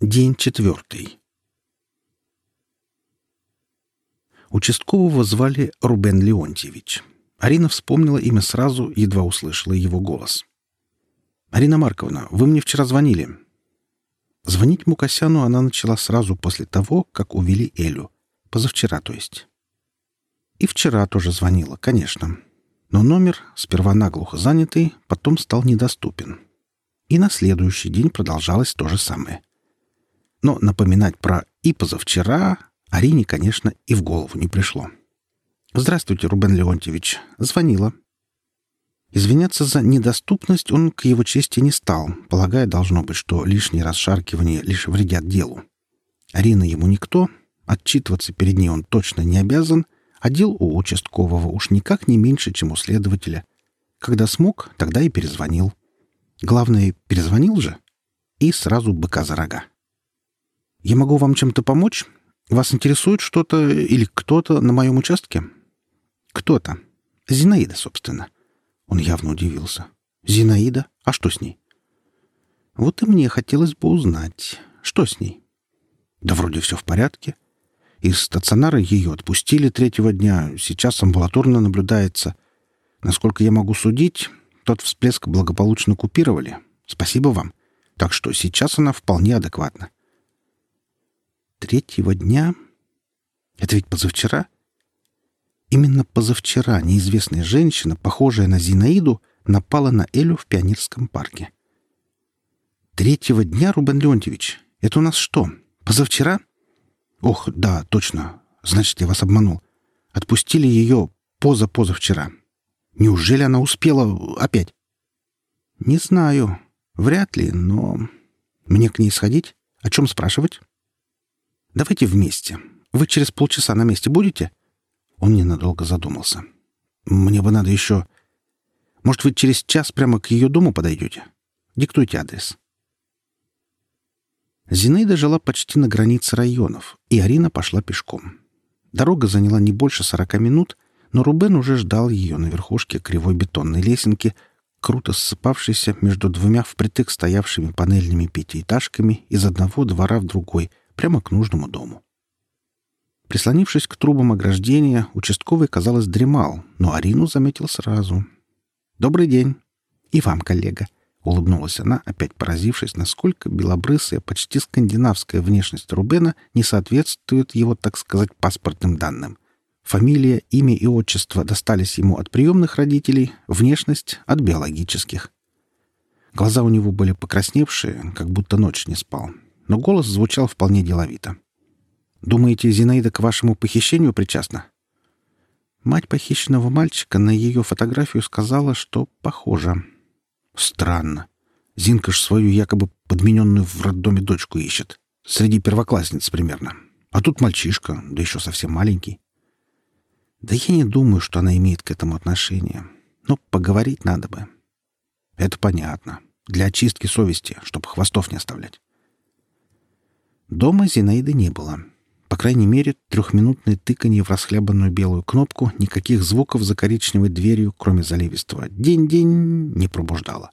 День четвертый. Участкового звали Рубен Леонтьевич. Арина вспомнила имя сразу, едва услышала его голос. «Арина Марковна, вы мне вчера звонили». Звонить Мукасяну она начала сразу после того, как увели Элю. Позавчера, то есть. И вчера тоже звонила, конечно. Но номер, сперва наглухо занятый, потом стал недоступен. И на следующий день продолжалось то же самое. Но напоминать про «и позавчера» Арине, конечно, и в голову не пришло. «Здравствуйте, Рубен Леонтьевич. Звонила». Извиняться за недоступность он к его чести не стал, полагая, должно быть, что лишние расшаркивания лишь вредят делу. Арина ему никто, отчитываться перед ней он точно не обязан, а дел у участкового уж никак не меньше, чем у следователя. Когда смог, тогда и перезвонил. Главное, перезвонил же и сразу быка за рога. Я могу вам чем-то помочь? Вас интересует что-то или кто-то на моем участке? Кто-то. Зинаида, собственно. Он явно удивился. Зинаида? А что с ней? Вот и мне хотелось бы узнать, что с ней. Да вроде все в порядке. Из стационара ее отпустили третьего дня, сейчас амбулаторно наблюдается. Насколько я могу судить, тот всплеск благополучно купировали. Спасибо вам. Так что сейчас она вполне адекватна. Третьего дня? Это ведь позавчера? Именно позавчера неизвестная женщина, похожая на Зинаиду, напала на Элю в Пионерском парке. Третьего дня, Рубен Леонтьевич? Это у нас что, позавчера? Ох, да, точно. Значит, я вас обманул. Отпустили ее поза-позавчера. Неужели она успела опять? Не знаю. Вряд ли, но... Мне к ней сходить? О чем спрашивать? Давайте вместе. Вы через полчаса на месте будете?» Он ненадолго задумался. «Мне бы надо еще... Может, вы через час прямо к ее дому подойдете? Диктуйте адрес». Зинаида жила почти на границе районов, и Арина пошла пешком. Дорога заняла не больше сорока минут, но Рубен уже ждал ее на верхушке кривой бетонной лесенки, круто ссыпавшейся между двумя впритык стоявшими панельными пятиэтажками из одного двора в другой — прямо к нужному дому. Прислонившись к трубам ограждения, участковый, казалось, дремал, но Арину заметил сразу. «Добрый день!» «И вам, коллега!» — улыбнулась она, опять поразившись, насколько белобрысая, почти скандинавская внешность Рубена не соответствует его, так сказать, паспортным данным. Фамилия, имя и отчество достались ему от приемных родителей, внешность — от биологических. Глаза у него были покрасневшие, как будто ночь не спал, но голос звучал вполне деловито. «Думаете, Зинаида к вашему похищению причастна?» Мать похищенного мальчика на ее фотографию сказала, что похоже. Странно. Зинка ж свою якобы подмененную в роддоме дочку ищет. Среди первоклассниц примерно. А тут мальчишка, да еще совсем маленький. Да я не думаю, что она имеет к этому отношение. Но поговорить надо бы. Это понятно. Для очистки совести, чтобы хвостов не оставлять. Дома Зинаиды не было. По крайней мере, трехминутное тыканье в расхлябанную белую кнопку никаких звуков за коричневой дверью, кроме заливистого «день-день», не пробуждало.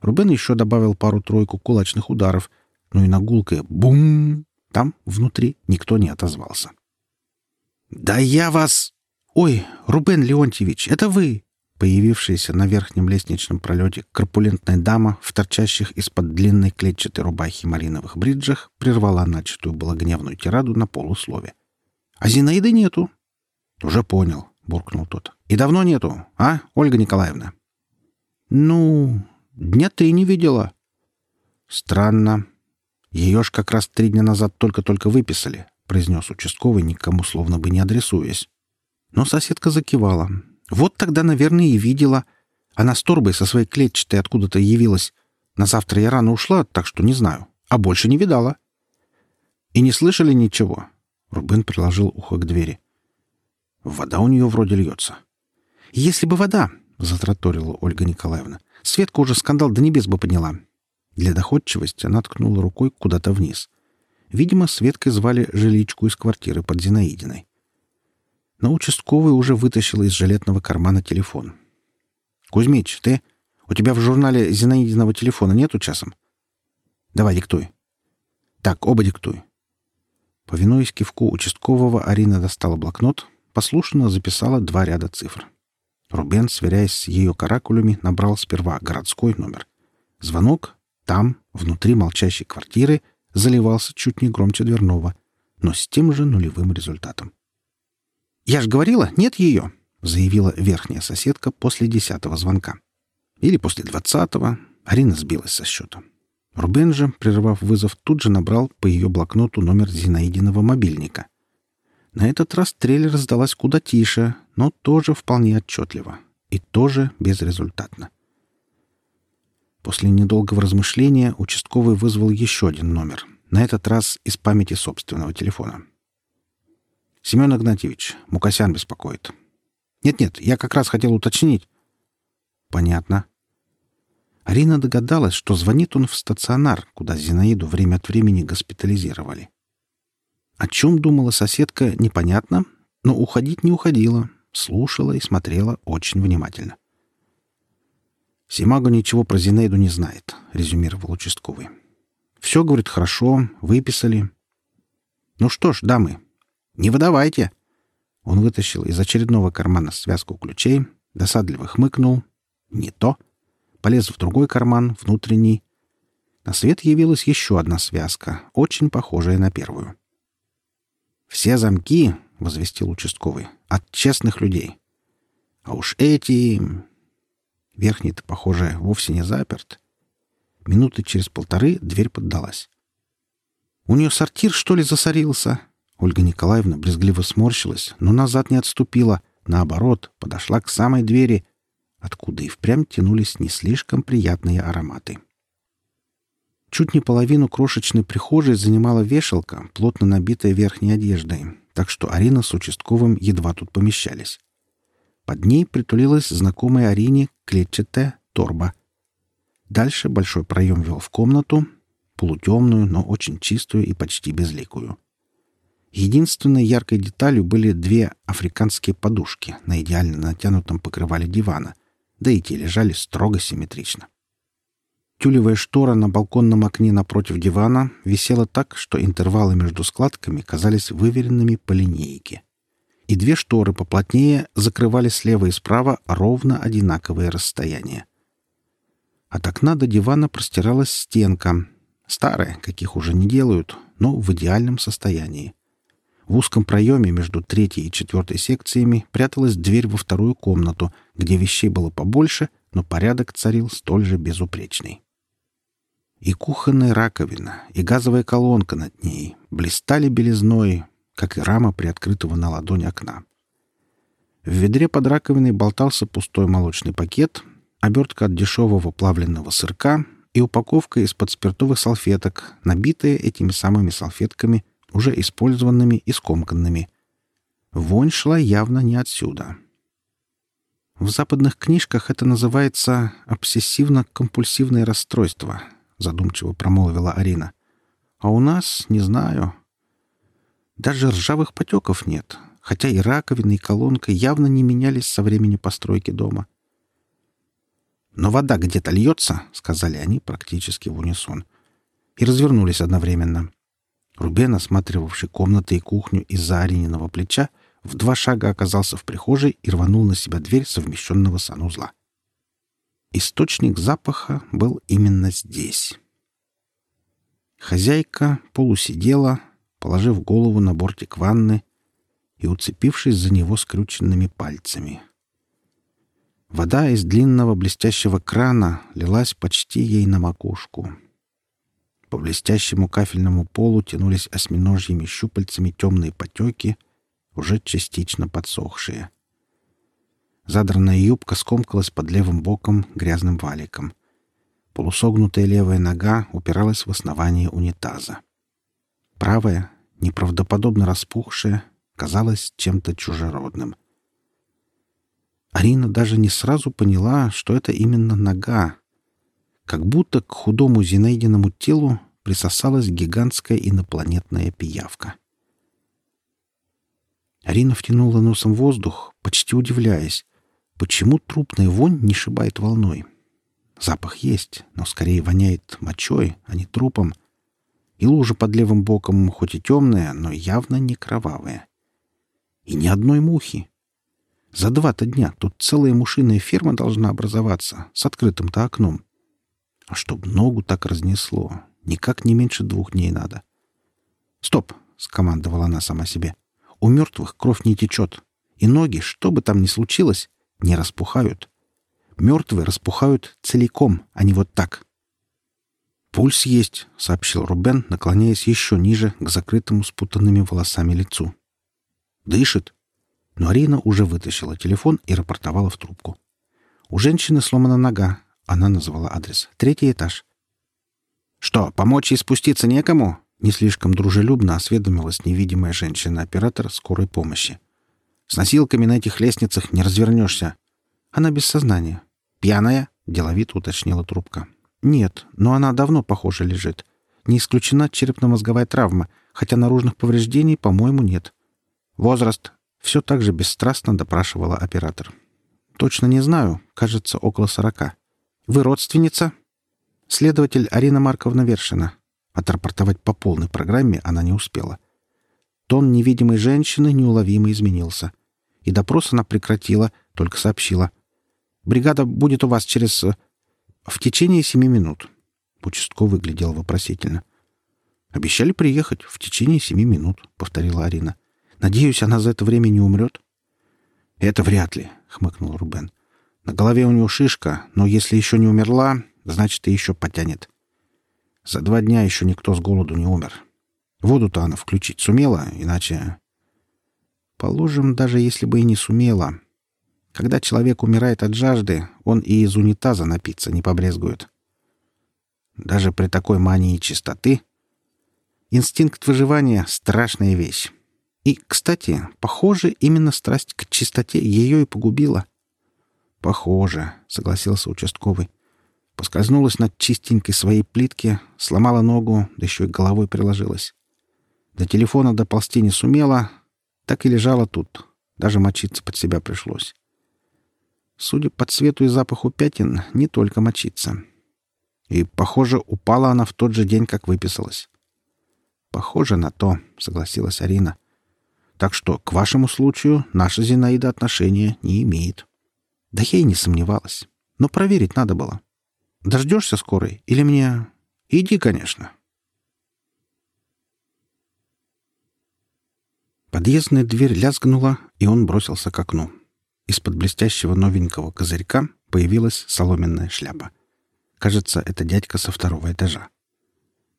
Рубен еще добавил пару-тройку кулачных ударов, но и на гулкое «бум» там, внутри, никто не отозвался. «Да я вас...» «Ой, Рубен Леонтьевич, это вы!» Появившаяся на верхнем лестничном пролете корпулентная дама в торчащих из-под длинной клетчатой рубахи малиновых бриджах прервала начатую было гневную тираду на полуслове. «А Зинаиды нету». «Уже понял», — буркнул тот. «И давно нету, а, Ольга Николаевна?» «Ну, дня три не видела». «Странно. Ее ж как раз три дня назад только-только выписали», — произнес участковый, никому словно бы не адресуясь. Но соседка закивала. Вот тогда, наверное, и видела. Она с торбой со своей клетчатой откуда-то явилась. На завтра я рано ушла, так что не знаю. А больше не видала. И не слышали ничего. Рубен приложил ухо к двери. Вода у нее вроде льется. Если бы вода, затраторила Ольга Николаевна, Светка уже скандал до небес бы подняла. Для доходчивости она ткнула рукой куда-то вниз. Видимо, Светкой звали жиличку из квартиры под Зинаидиной но участковый уже вытащил из жилетного кармана телефон. «Кузьмич, ты? У тебя в журнале Зинаидиного телефона нету часом?» «Давай, диктуй». Так, оба диктуй. Повинуясь кивку участкового, Арина достала блокнот, послушно записала два ряда цифр. Рубен, сверяясь с ее каракулями, набрал сперва городской номер. Звонок там, внутри молчащей квартиры, заливался чуть не громче дверного, но с тем же нулевым результатом. «Я ж говорила, нет ее!» — заявила верхняя соседка после десятого звонка. Или после двадцатого. Арина сбилась со счета. Рубен же, прервав вызов, тут же набрал по ее блокноту номер Зинаидиного мобильника. На этот раз трель раздалась куда тише, но тоже вполне отчетливо. И тоже безрезультатно. После недолгого размышления участковый вызвал еще один номер, на этот раз из памяти собственного телефона. «Семен Игнатьевич, Мукасян беспокоит». «Нет-нет, я как раз хотел уточнить». «Понятно». Арина догадалась, что звонит он в стационар, куда Зинаиду время от времени госпитализировали. О чем думала соседка, непонятно, но уходить не уходила, слушала и смотрела очень внимательно. «Симаго ничего про Зинаиду не знает», — резюмировал участковый. «Все, говорит, хорошо, выписали». «Ну что ж, дамы, не выдавайте!» Он вытащил из очередного кармана связку ключей, досадливо хмыкнул. «Не то!» Полез в другой карман, внутренний. На свет явилась еще одна связка, очень похожая на первую. «Все замки», — возвестил участковый, — «от честных людей. А уж эти Верхний-то, похоже, вовсе не заперт. Минуты через полторы дверь поддалась. «У нее сортир, что ли, засорился?» Ольга Николаевна брезгливо сморщилась, но назад не отступила. Наоборот, подошла к самой двери, откуда и впрямь тянулись не слишком приятные ароматы. Чуть не половину крошечной прихожей занимала вешалка, плотно набитая верхней одеждой, так что Арина с участковым едва тут помещались. Под ней притулилась знакомая Арине клетчатая торба. Дальше большой проем вел в комнату, полутемную, но очень чистую и почти безликую. Единственной яркой деталью были две африканские подушки на идеально натянутом покрывале дивана, да и те лежали строго симметрично. Тюлевая штора на балконном окне напротив дивана висела так, что интервалы между складками казались выверенными по линейке и две шторы поплотнее закрывали слева и справа ровно одинаковое расстояние. От окна до дивана простиралась стенка, старая, каких уже не делают, но в идеальном состоянии. В узком проеме между третьей и четвертой секциями пряталась дверь во вторую комнату, где вещей было побольше, но порядок царил столь же безупречный. И кухонная раковина, и газовая колонка над ней блистали белизной, как и рама приоткрытого на ладонь окна. В ведре под раковиной болтался пустой молочный пакет, обертка от дешевого плавленного сырка и упаковка из-под спиртовых салфеток, набитая этими самыми салфетками, уже использованными и скомканными. Вонь шла явно не отсюда. В западных книжках это называется обсессивно-компульсивное расстройство, задумчиво промолвила Арина. А у нас, не знаю, даже ржавых потеков нет, хотя и раковина, и колонка явно не менялись со времени постройки дома. «Но вода где-то льется», — сказали они практически в унисон. И развернулись одновременно. Рубен, осматривавший комнаты и кухню из-за Арининого плеча, в два шага оказался в прихожей и рванул на себя дверь совмещенного санузла. Источник запаха был именно здесь. Хозяйка полусидела, положив голову на бортик ванны и уцепившись за него скрюченными пальцами. Вода из длинного блестящего крана лилась почти ей на макушку. По блестящему кафельному полу тянулись осьминожьими щупальцами темные потеки, уже частично подсохшие. Задранная юбка скомкалась под левым боком грязным валиком. Полусогнутая левая нога упиралась в основание унитаза. Правая, неправдоподобно распухшая, казалась чем-то чужеродным. Арина даже не сразу поняла, что это именно нога. Как будто к худому Зинаидиному телу присосалась гигантская инопланетная пиявка. Арина втянула носом воздух, почти удивляясь, почему трупная вонь не шибает волной. Запах есть, но скорее воняет мочой, а не трупом — И лужа под левым боком, хоть и темная, но явно не кровавая. И ни одной мухи. За два-то дня тут целая мушиная ферма должна образоваться с открытым-то окном. А чтоб ногу так разнесло, никак не меньше двух дней надо. «Стоп!» — скомандовала она сама себе. «У мертвых кровь не течет, и ноги, что бы там ни случилось, не распухают. Мертвые распухают целиком, а не вот так». «Пульс есть», — сообщил Рубен, наклоняясь еще ниже к закрытому спутанными волосами лицу. «Дышит». Но Арина уже вытащила телефон и рапортовала в трубку. У женщины сломана нога. Она назвала адрес. Третий этаж. «Что, помочь ей спуститься некому?» Не слишком дружелюбно осведомилась невидимая женщина-оператор скорой помощи. «С носилками на этих лестницах не развернешься». «Она без сознания». «Пьяная?» — деловито уточнила трубка. «Нет, но она давно, похоже, лежит. Не исключена черепно-мозговая травма, хотя наружных повреждений, по-моему, нет. Возраст?» — все так же бесстрастно допрашивала оператор. «Точно не знаю. Кажется, около сорока. Вы родственница?» «Следователь Арина Марковна Вершина». Отрапортовать по полной программе она не успела. Тон невидимой женщины неуловимо изменился. И допрос она прекратила, только сообщила. «Бригада будет у вас через...» В течение семи минут. Участковый глядел вопросительно. «Обещали приехать в течение семи минут», — повторила Арина. «Надеюсь, она за это время не умрет?» «Это вряд ли», — хмыкнул Рубен. «На голове у него шишка, но если еще не умерла, значит, и еще потянет. За два дня еще никто с голоду не умер. Воду-то она включить сумела, иначе...» «Положим, даже если бы и не сумела. Когда человек умирает от жажды, он и из унитаза напиться не побрезгует. Даже при такой мании чистоты инстинкт выживания — страшная вещь. И, кстати, похоже, именно страсть к чистоте ее и погубила. «Похоже», — согласился участковый. Поскользнулась над чистенькой своей плитке, сломала ногу, да еще и головой приложилась. До телефона доползти не сумела, так и лежала тут. Даже мочиться под себя пришлось. Судя по цвету и запаху пятен, не только мочиться. И, похоже, упала она в тот же день, как выписалась. «Похоже на то», — согласилась Арина. «Так что к вашему случаю наша Зинаида отношения не имеет». Да я и не сомневалась. Но проверить надо было. Дождешься скорой? Или мне... Иди, конечно. Подъездная дверь лязгнула, и он бросился к окну. Из-под блестящего новенького козырька появилась соломенная шляпа. Кажется, это дядька со второго этажа.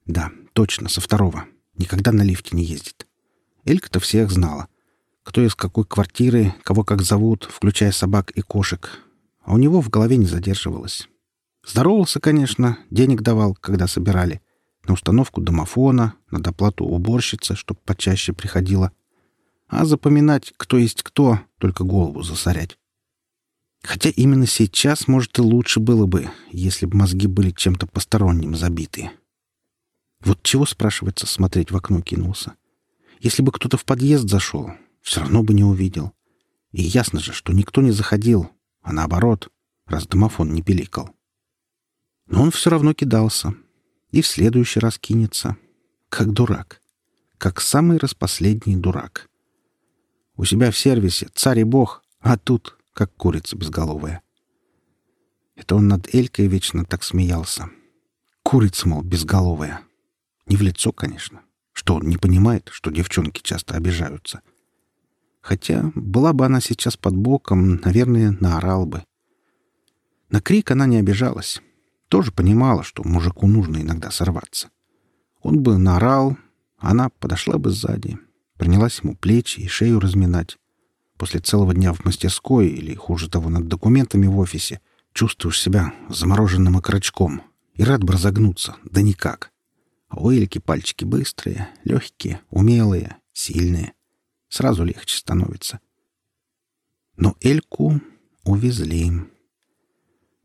Да, точно, со второго. Никогда на лифте не ездит. Элька-то всех знала. Кто из какой квартиры, кого как зовут, включая собак и кошек. А у него в голове не задерживалось. Здоровался, конечно, денег давал, когда собирали. На установку домофона, на доплату уборщицы, чтоб почаще приходила — а запоминать, кто есть кто, только голову засорять. Хотя именно сейчас, может, и лучше было бы, если бы мозги были чем-то посторонним забиты. Вот чего, спрашивается, смотреть в окно кинулся? Если бы кто-то в подъезд зашел, все равно бы не увидел. И ясно же, что никто не заходил, а наоборот, раз домофон не пиликал. Но он все равно кидался. И в следующий раз кинется. Как дурак. Как самый распоследний дурак. У себя в сервисе царь и бог, а тут как курица безголовая. Это он над Элькой вечно так смеялся. Курица, мол, безголовая. Не в лицо, конечно. Что он не понимает, что девчонки часто обижаются. Хотя была бы она сейчас под боком, наверное, наорал бы. На крик она не обижалась. Тоже понимала, что мужику нужно иногда сорваться. Он бы наорал, она подошла бы сзади, Принялась ему плечи и шею разминать. После целого дня в мастерской или, хуже того, над документами в офисе чувствуешь себя замороженным окорочком и рад бы разогнуться, да никак. А у Эльки пальчики быстрые, легкие, умелые, сильные. Сразу легче становится. Но Эльку увезли.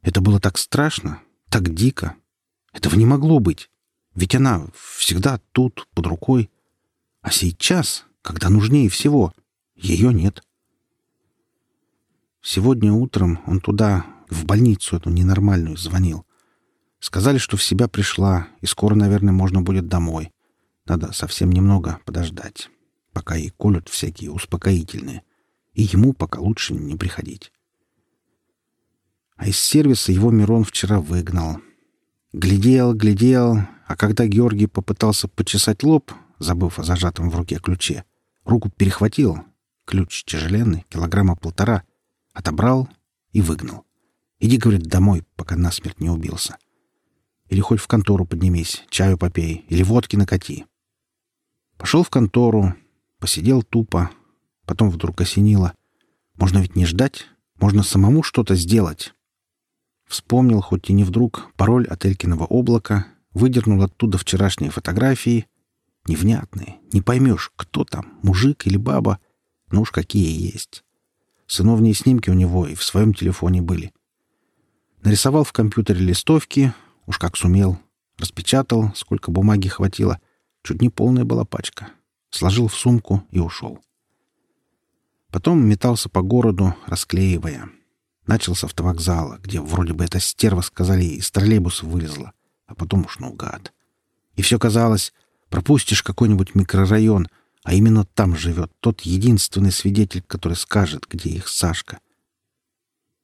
Это было так страшно, так дико. Этого не могло быть. Ведь она всегда тут, под рукой, а сейчас, когда нужнее всего, ее нет. Сегодня утром он туда, в больницу эту ненормальную, звонил. Сказали, что в себя пришла, и скоро, наверное, можно будет домой. Надо совсем немного подождать, пока ей колют всякие успокоительные, и ему пока лучше не приходить. А из сервиса его Мирон вчера выгнал. Глядел, глядел, а когда Георгий попытался почесать лоб, забыв о зажатом в руке ключе, руку перехватил, ключ тяжеленный, килограмма полтора, отобрал и выгнал. Иди, говорит, домой, пока насмерть не убился. Или хоть в контору поднимись, чаю попей, или водки накати. Пошел в контору, посидел тупо, потом вдруг осенило. Можно ведь не ждать, можно самому что-то сделать. Вспомнил, хоть и не вдруг, пароль от Элькиного облака, выдернул оттуда вчерашние фотографии. Невнятные, не поймешь, кто там, мужик или баба, но уж какие есть. Сыновние снимки у него и в своем телефоне были. Нарисовал в компьютере листовки, уж как сумел. Распечатал, сколько бумаги хватило. Чуть не полная была пачка. Сложил в сумку и ушел. Потом метался по городу, расклеивая — Начал с автовокзала, где вроде бы эта стерва, сказали, из троллейбуса вылезла, а потом уж наугад. И все казалось, пропустишь какой-нибудь микрорайон, а именно там живет тот единственный свидетель, который скажет, где их Сашка.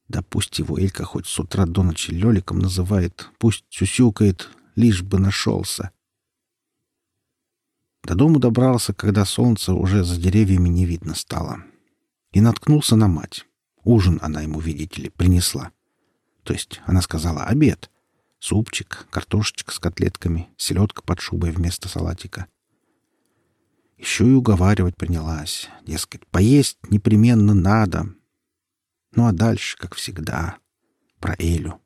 Да пусть его Элька хоть с утра до ночи Лёликом называет, пусть сюсюкает, лишь бы нашелся. До дому добрался, когда солнце уже за деревьями не видно стало. И наткнулся на мать. Ужин она ему, видите ли, принесла. То есть она сказала обед. Супчик, картошечка с котлетками, селедка под шубой вместо салатика. Еще и уговаривать принялась. Дескать, поесть непременно надо. Ну а дальше, как всегда, про Элю.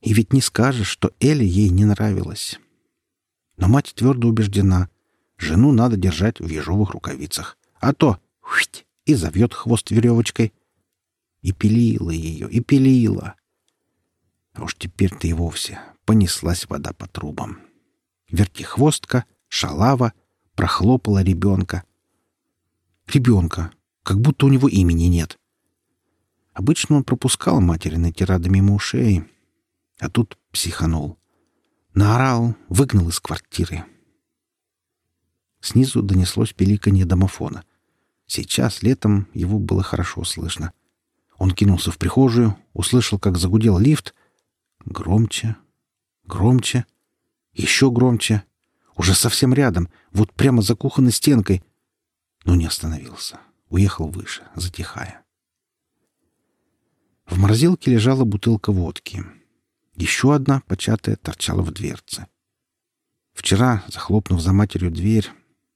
И ведь не скажешь, что Эля ей не нравилась. Но мать твердо убеждена, жену надо держать в ежовых рукавицах. А то хвить, и завьет хвост веревочкой. И пилила ее, и пилила. А уж теперь-то и вовсе понеслась вода по трубам. Вертихвостка, шалава, прохлопала ребенка. Ребенка, как будто у него имени нет. Обычно он пропускал материны тирады мимо ушей, а тут психанул. Наорал, выгнал из квартиры. Снизу донеслось пиликанье домофона. Сейчас, летом, его было хорошо слышно. Он кинулся в прихожую, услышал, как загудел лифт. Громче, громче, еще громче. Уже совсем рядом, вот прямо за кухонной стенкой. Но не остановился. Уехал выше, затихая. В морозилке лежала бутылка водки. Еще одна, початая, торчала в дверце. Вчера, захлопнув за матерью дверь,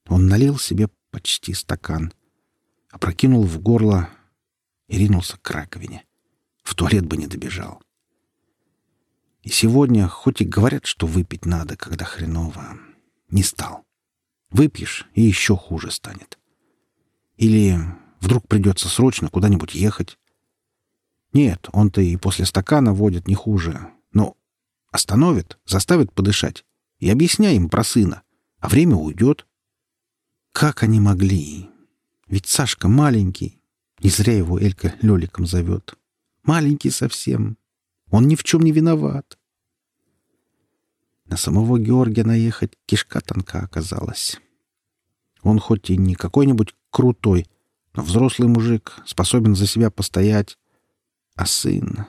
он налил себе почти стакан — опрокинул в горло и ринулся к раковине. В туалет бы не добежал. И сегодня, хоть и говорят, что выпить надо, когда хреново, не стал. Выпьешь, и еще хуже станет. Или вдруг придется срочно куда-нибудь ехать. Нет, он-то и после стакана водит не хуже. Но остановит, заставит подышать. И объясняй им про сына. А время уйдет. Как они могли? Ведь Сашка маленький. Не зря его Элька Лёликом зовет. Маленький совсем. Он ни в чем не виноват. На самого Георгия наехать кишка тонка оказалась. Он хоть и не какой-нибудь крутой, но взрослый мужик, способен за себя постоять. А сын...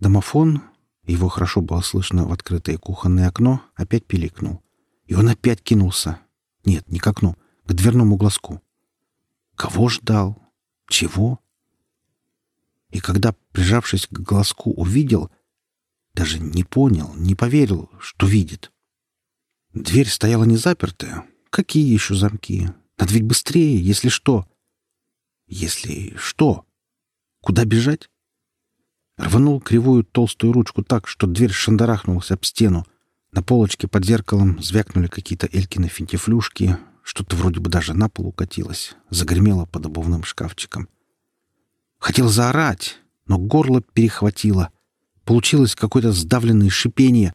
Домофон, его хорошо было слышно в открытое кухонное окно, опять пиликнул. И он опять кинулся. Нет, не к окну, к дверному глазку. Кого ждал? Чего? И когда, прижавшись к глазку, увидел, даже не понял, не поверил, что видит. Дверь стояла не запертая. Какие еще замки? Надо ведь быстрее, если что. Если что? Куда бежать? Рванул кривую толстую ручку так, что дверь шандарахнулась об стену. На полочке под зеркалом звякнули какие-то Элькины финтифлюшки, что-то вроде бы даже на пол укатилось, загремело под обувным шкафчиком. Хотел заорать, но горло перехватило. Получилось какое-то сдавленное шипение.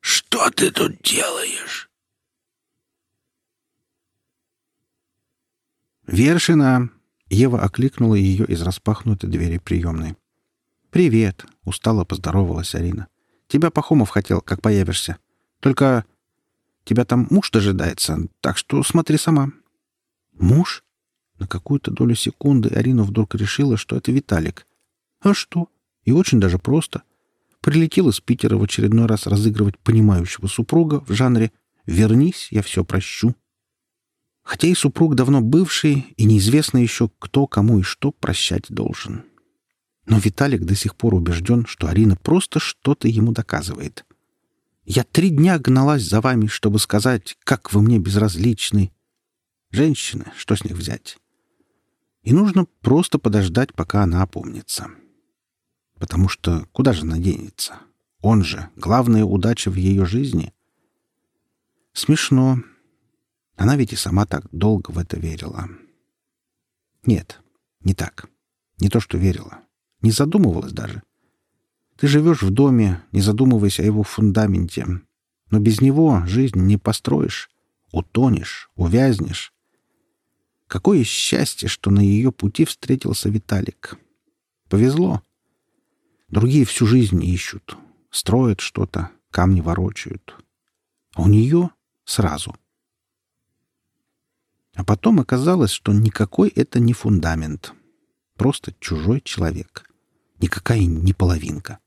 «Что ты тут делаешь?» «Вершина!» — Ева окликнула ее из распахнутой двери приемной. «Привет!» — устало поздоровалась Арина. «Тебя Пахомов хотел, как появишься. Только Тебя там муж дожидается, так что смотри сама». «Муж?» На какую-то долю секунды Арина вдруг решила, что это Виталик. «А что? И очень даже просто. Прилетел из Питера в очередной раз разыгрывать понимающего супруга в жанре «Вернись, я все прощу». Хотя и супруг давно бывший, и неизвестно еще, кто кому и что прощать должен. Но Виталик до сих пор убежден, что Арина просто что-то ему доказывает. «Я три дня гналась за вами, чтобы сказать, как вы мне безразличны. Женщины, что с них взять?» И нужно просто подождать, пока она опомнится. Потому что куда же она денется? Он же главная удача в ее жизни. Смешно. Она ведь и сама так долго в это верила. Нет, не так. Не то, что верила. Не задумывалась даже. Ты живешь в доме, не задумываясь о его фундаменте. Но без него жизнь не построишь. Утонешь, увязнешь. Какое счастье, что на ее пути встретился Виталик. Повезло. Другие всю жизнь ищут, строят что-то, камни ворочают. А у нее сразу. А потом оказалось, что никакой это не фундамент. Просто чужой человек. Никакая не половинка.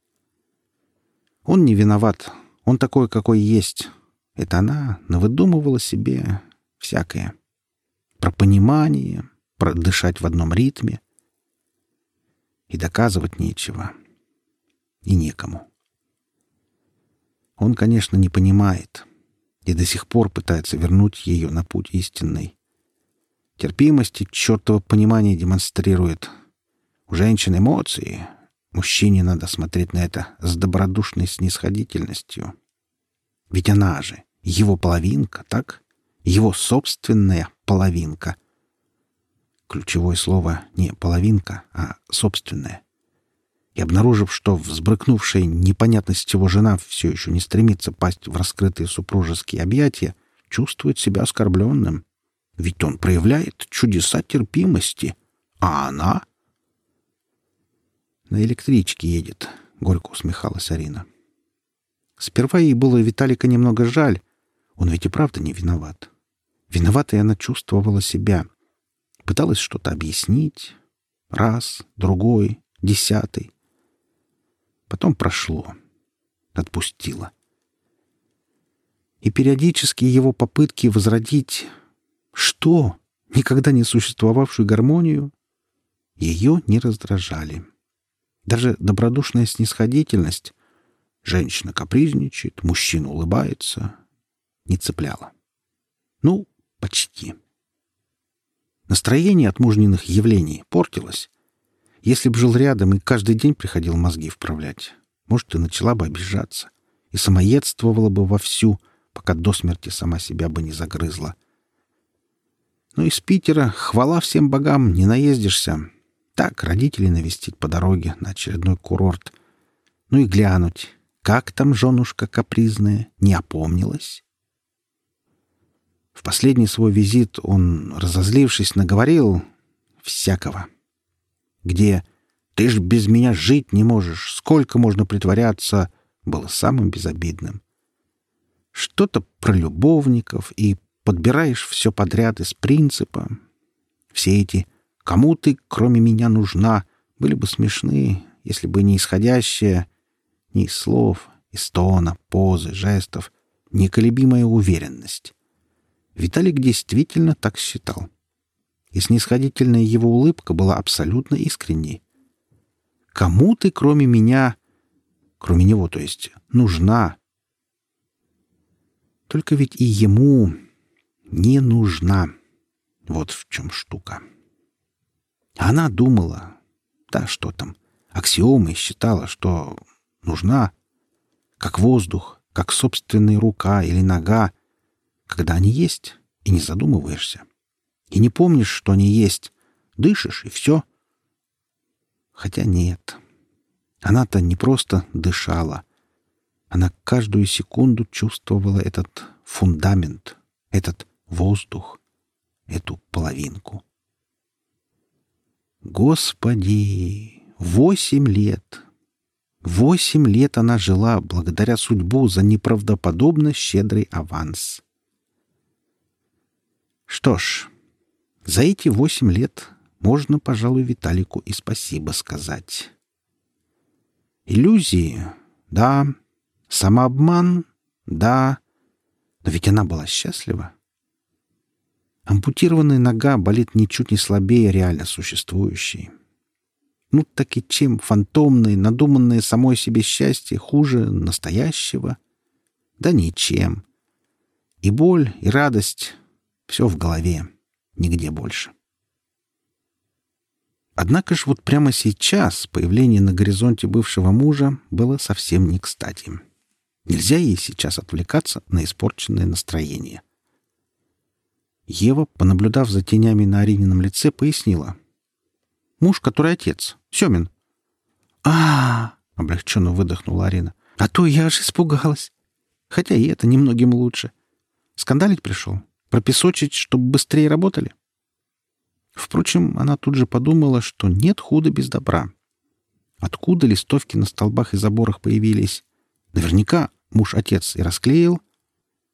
Он не виноват. Он такой, какой есть. Это она навыдумывала себе всякое. Про понимание, про дышать в одном ритме. И доказывать нечего и некому. Он, конечно, не понимает и до сих пор пытается вернуть ее на путь истинный. Терпимость и чертово понимание демонстрирует. У женщин эмоции. Мужчине надо смотреть на это с добродушной снисходительностью. Ведь она же его половинка, так? Его собственная половинка. Ключевое слово не половинка, а собственная и, обнаружив, что взбрыкнувшая непонятность его жена все еще не стремится пасть в раскрытые супружеские объятия, чувствует себя оскорбленным. Ведь он проявляет чудеса терпимости, а она... «На электричке едет», — горько усмехалась Арина. Сперва ей было Виталика немного жаль. Он ведь и правда не виноват. Виноватой она чувствовала себя. Пыталась что-то объяснить. Раз, другой, десятый. Потом прошло. Отпустило. И периодически его попытки возродить... Что? Никогда не существовавшую гармонию? Ее не раздражали. Даже добродушная снисходительность женщина капризничает, мужчина улыбается, не цепляла. Ну, почти. Настроение от мужниных явлений портилось, если б жил рядом и каждый день приходил мозги вправлять, может, и начала бы обижаться и самоедствовала бы вовсю, пока до смерти сама себя бы не загрызла. Но из Питера, хвала всем богам, не наездишься. Так, родителей навестить по дороге на очередной курорт. Ну и глянуть, как там женушка капризная, не опомнилась. В последний свой визит он, разозлившись, наговорил всякого — где «ты ж без меня жить не можешь, сколько можно притворяться» было самым безобидным. Что-то про любовников и подбираешь все подряд из принципа. Все эти «кому ты, кроме меня, нужна» были бы смешны, если бы не исходящее ни из слов, из тона, позы, жестов, неколебимая уверенность. Виталик действительно так считал и снисходительная его улыбка была абсолютно искренней. «Кому ты, кроме меня, кроме него, то есть, нужна?» Только ведь и ему не нужна. Вот в чем штука. Она думала, да что там, аксиомой считала, что нужна, как воздух, как собственная рука или нога, когда они есть, и не задумываешься и не помнишь, что они есть. Дышишь, и все. Хотя нет. Она-то не просто дышала. Она каждую секунду чувствовала этот фундамент, этот воздух, эту половинку. Господи! Восемь лет! Восемь лет она жила благодаря судьбу за неправдоподобно щедрый аванс. Что ж, за эти восемь лет можно, пожалуй, Виталику и спасибо сказать. Иллюзии — да. Самообман — да. Но ведь она была счастлива. Ампутированная нога болит ничуть не слабее реально существующей. Ну так и чем фантомное, надуманное самой себе счастье хуже настоящего? Да ничем. И боль, и радость — все в голове, нигде больше. Однако ж вот прямо сейчас появление на горизонте бывшего мужа было совсем не кстати. Нельзя ей сейчас отвлекаться на испорченное настроение. Ева, понаблюдав за тенями на Аринином лице, пояснила. «Муж, который отец. Семин». «А-а-а!» — облегченно выдохнула Арина. «А то я аж испугалась. Хотя и это немногим лучше. Скандалить пришел? Пропесочить, чтобы быстрее работали?» Впрочем, она тут же подумала, что нет худа без добра. Откуда листовки на столбах и заборах появились? Наверняка муж-отец и расклеил.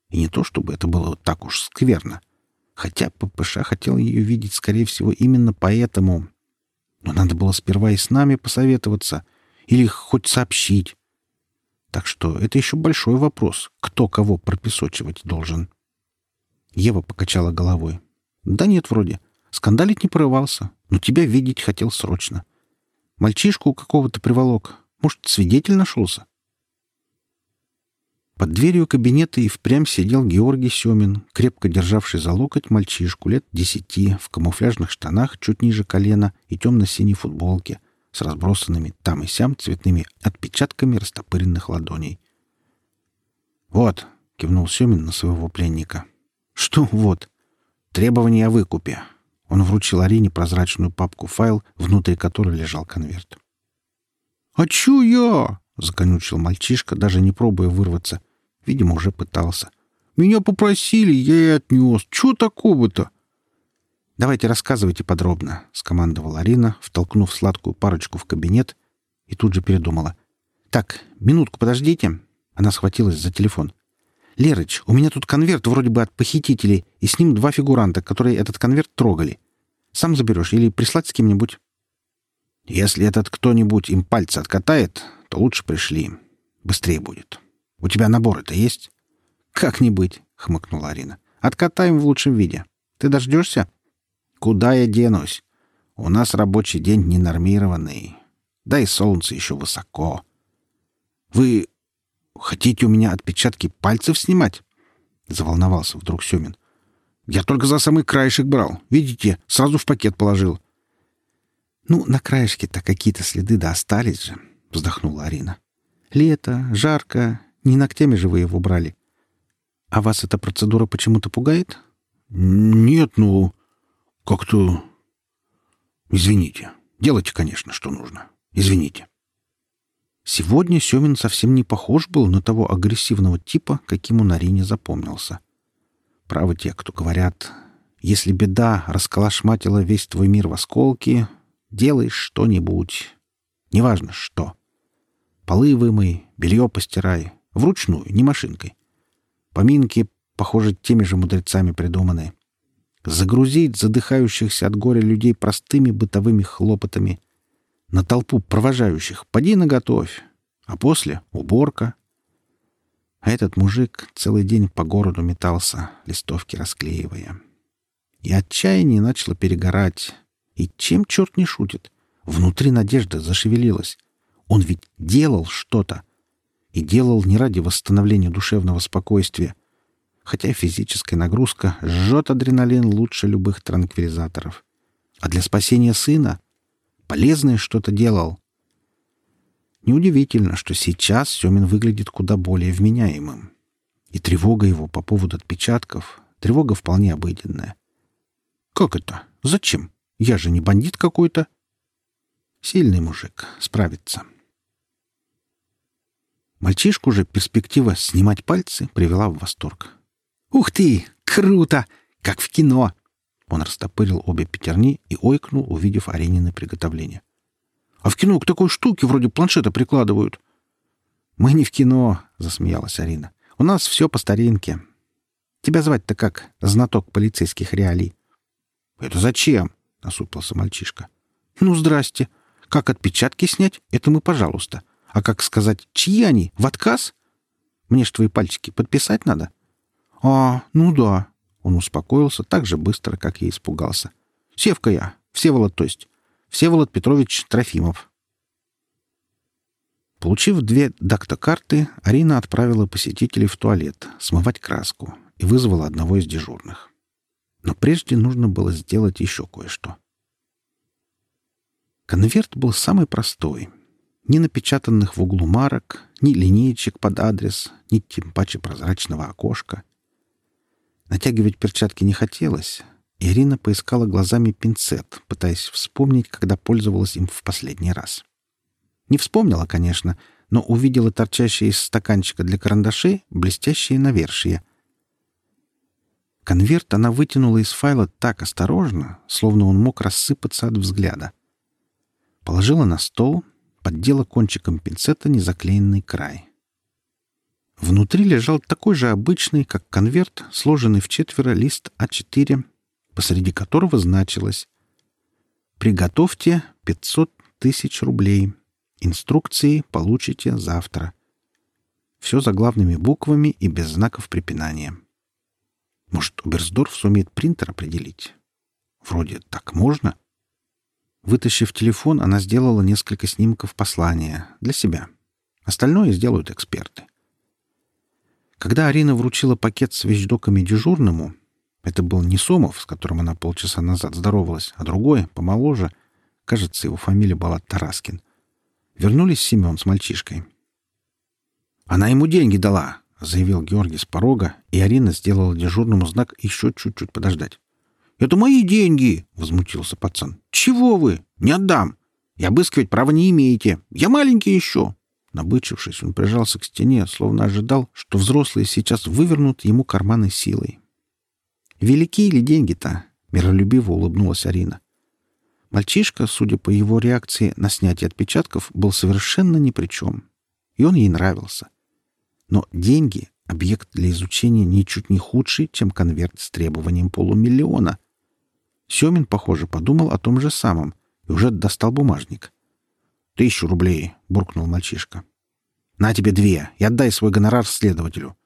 И не то, чтобы это было так уж скверно — Хотя ППШ хотел ее видеть, скорее всего, именно поэтому. Но надо было сперва и с нами посоветоваться. Или хоть сообщить. Так что это еще большой вопрос, кто кого пропесочивать должен. Ева покачала головой. «Да нет, вроде. Скандалить не порывался, но тебя видеть хотел срочно. Мальчишку какого-то приволок. Может, свидетель нашелся?» Под дверью кабинета и впрямь сидел Георгий Семин, крепко державший за локоть мальчишку лет десяти в камуфляжных штанах чуть ниже колена и темно-синей футболке с разбросанными там и сям цветными отпечатками растопыренных ладоней. «Вот», — кивнул Семин на своего пленника. «Что «вот»?» «Требование о выкупе». Он вручил Арине прозрачную папку-файл, внутри которой лежал конверт. «А чё я?» — законючил мальчишка, даже не пробуя вырваться. Видимо, уже пытался. «Меня попросили, я и отнес. Чего такого-то?» «Давайте рассказывайте подробно», — скомандовала Арина, втолкнув сладкую парочку в кабинет, и тут же передумала. «Так, минутку подождите». Она схватилась за телефон. «Лерыч, у меня тут конверт вроде бы от похитителей, и с ним два фигуранта, которые этот конверт трогали. Сам заберешь или прислать с кем-нибудь?» «Если этот кто-нибудь им пальцы откатает, то лучше пришли. Быстрее будет. У тебя наборы-то есть? Как не быть, хмыкнула Арина. Откатаем в лучшем виде. Ты дождешься? Куда я денусь? У нас рабочий день ненормированный. Да и солнце еще высоко. Вы хотите у меня отпечатки пальцев снимать? Заволновался вдруг Семин. Я только за самый краешек брал. Видите, сразу в пакет положил. Ну, на краешке-то какие-то следы да остались же вздохнула Арина. «Лето, жарко, не ногтями же вы его брали. А вас эта процедура почему-то пугает?» «Нет, ну, как-то... Извините. Делайте, конечно, что нужно. Извините». Сегодня Семин совсем не похож был на того агрессивного типа, каким он Арине запомнился. Правы те, кто говорят, если беда расколошматила весь твой мир в осколки, делай что-нибудь, неважно что. Полы вымой, белье постирай. Вручную, не машинкой. Поминки, похоже, теми же мудрецами придуманы. Загрузить задыхающихся от горя людей простыми бытовыми хлопотами. На толпу провожающих поди наготовь. А после — уборка. А этот мужик целый день по городу метался, листовки расклеивая. И отчаяние начало перегорать. И чем черт не шутит? Внутри надежда зашевелилась. Он ведь делал что-то. И делал не ради восстановления душевного спокойствия. Хотя физическая нагрузка жжет адреналин лучше любых транквилизаторов. А для спасения сына полезное что-то делал. Неудивительно, что сейчас Семин выглядит куда более вменяемым. И тревога его по поводу отпечатков — тревога вполне обыденная. «Как это? Зачем? Я же не бандит какой-то». Сильный мужик, справится. Мальчишку же перспектива снимать пальцы привела в восторг. «Ух ты! Круто! Как в кино!» Он растопырил обе пятерни и ойкнул, увидев Аренины приготовления. «А в кино к такой штуке вроде планшета прикладывают». «Мы не в кино», — засмеялась Арина. «У нас все по старинке». Тебя звать-то как, знаток полицейских реалий?» «Это зачем?» — насупился мальчишка. «Ну, здрасте. Как отпечатки снять? Это мы, пожалуйста. А как сказать, чьи они? В отказ? Мне ж твои пальчики подписать надо?» «А, ну да». Он успокоился так же быстро, как и испугался. «Севка я. Всеволод, то есть. Всеволод Петрович Трофимов». Получив две дактокарты, Арина отправила посетителей в туалет смывать краску и вызвала одного из дежурных. Но прежде нужно было сделать еще кое-что. Конверт был самый простой. Ни напечатанных в углу марок, ни линеечек под адрес, ни тем паче прозрачного окошка. Натягивать перчатки не хотелось, Ирина поискала глазами пинцет, пытаясь вспомнить, когда пользовалась им в последний раз. Не вспомнила, конечно, но увидела торчащие из стаканчика для карандашей блестящие навершия — Конверт она вытянула из файла так осторожно, словно он мог рассыпаться от взгляда. Положила на стол, поддела кончиком пинцета незаклеенный край. Внутри лежал такой же обычный, как конверт, сложенный в четверо лист А4, посреди которого значилось «Приготовьте 500 тысяч рублей. Инструкции получите завтра». Все заглавными буквами и без знаков препинания. Может, Оберсдорф сумеет принтер определить? Вроде так можно. Вытащив телефон, она сделала несколько снимков послания для себя. Остальное сделают эксперты. Когда Арина вручила пакет с вещдоками дежурному, это был не Сомов, с которым она полчаса назад здоровалась, а другой, помоложе, кажется, его фамилия была Тараскин, вернулись Семен с мальчишкой. «Она ему деньги дала», заявил Георгий с порога, и Арина сделала дежурному знак еще чуть-чуть подождать. «Это мои деньги!» — возмутился пацан. «Чего вы? Не отдам! И обыскивать права не имеете! Я маленький еще!» Набычившись, он прижался к стене, словно ожидал, что взрослые сейчас вывернут ему карманы силой. «Велики ли деньги-то?» — миролюбиво улыбнулась Арина. Мальчишка, судя по его реакции на снятие отпечатков, был совершенно ни при чем. И он ей нравился. Но деньги — объект для изучения ничуть не худший, чем конверт с требованием полумиллиона. Семин, похоже, подумал о том же самом и уже достал бумажник. «Тысячу рублей», — буркнул мальчишка. «На тебе две и отдай свой гонорар следователю».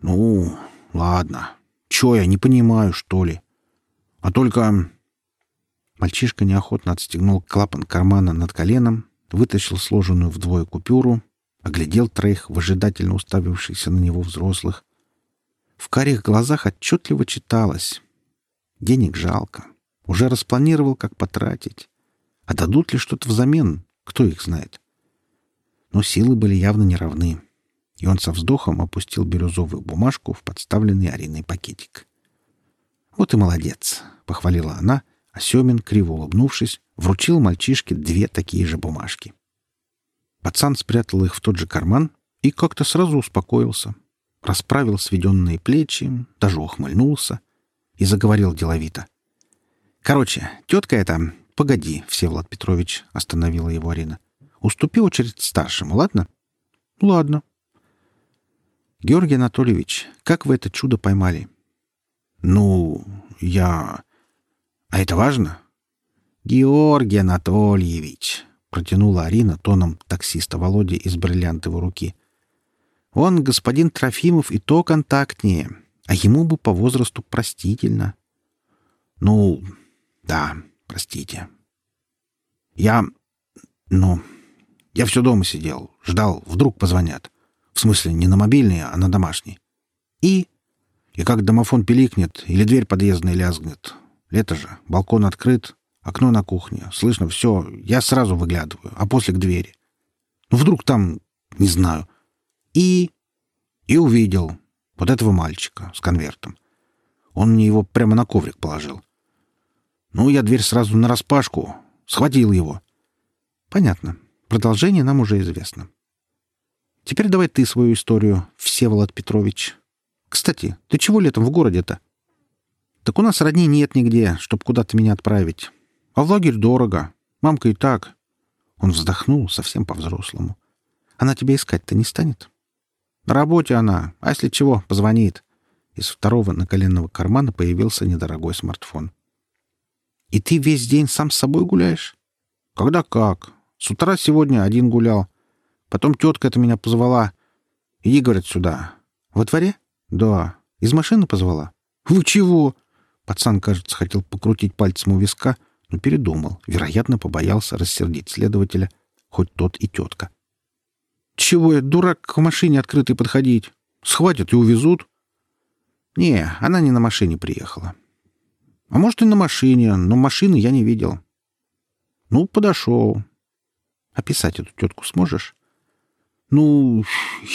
«Ну, ладно. Чё я не понимаю, что ли? А только...» Мальчишка неохотно отстегнул клапан кармана над коленом, вытащил сложенную вдвое купюру оглядел троих, выжидательно уставившихся на него взрослых. В карих глазах отчетливо читалось. Денег жалко. Уже распланировал, как потратить. А дадут ли что-то взамен? Кто их знает? Но силы были явно неравны. И он со вздохом опустил бирюзовую бумажку в подставленный Ариной пакетик. «Вот и молодец!» — похвалила она, а Семин, криво улыбнувшись, вручил мальчишке две такие же бумажки. Пацан спрятал их в тот же карман и как-то сразу успокоился. Расправил сведенные плечи, даже ухмыльнулся и заговорил деловито. «Короче, тетка эта... Погоди, Всеволод Петрович», — остановила его Арина. «Уступи очередь старшему, ладно?» «Ладно». «Георгий Анатольевич, как вы это чудо поймали?» «Ну, я... А это важно?» «Георгий Анатольевич», протянула Арина тоном таксиста Володи из бриллиантовой руки. «Он, господин Трофимов, и то контактнее, а ему бы по возрасту простительно». «Ну, да, простите. Я... ну... Я все дома сидел, ждал, вдруг позвонят. В смысле, не на мобильный, а на домашний. И... И как домофон пиликнет или дверь подъездная лязгнет. Лето же, балкон открыт, Окно на кухне. Слышно все. Я сразу выглядываю, а после к двери. Ну, вдруг там... Не знаю. И... И увидел вот этого мальчика с конвертом. Он мне его прямо на коврик положил. Ну, я дверь сразу нараспашку. Схватил его. Понятно. Продолжение нам уже известно. Теперь давай ты свою историю, Всеволод Петрович. Кстати, ты чего летом в городе-то? Так у нас родни нет нигде, чтоб куда-то меня отправить. А в лагерь дорого. Мамка и так. Он вздохнул совсем по-взрослому. Она тебя искать-то не станет? На работе она, а если чего, позвонит. Из второго наколенного кармана появился недорогой смартфон. «И ты весь день сам с собой гуляешь?» «Когда как. С утра сегодня один гулял. Потом тетка это меня позвала. Иди, говорит, сюда». «Во дворе?» «Да. Из машины позвала?» «Вы чего?» Пацан, кажется, хотел покрутить пальцем у виска, но передумал. Вероятно, побоялся рассердить следователя, хоть тот и тетка. «Чего я, дурак, к машине открытой подходить? Схватят и увезут?» «Не, она не на машине приехала». «А может, и на машине, но машины я не видел». «Ну, подошел». «Описать эту тетку сможешь?» «Ну,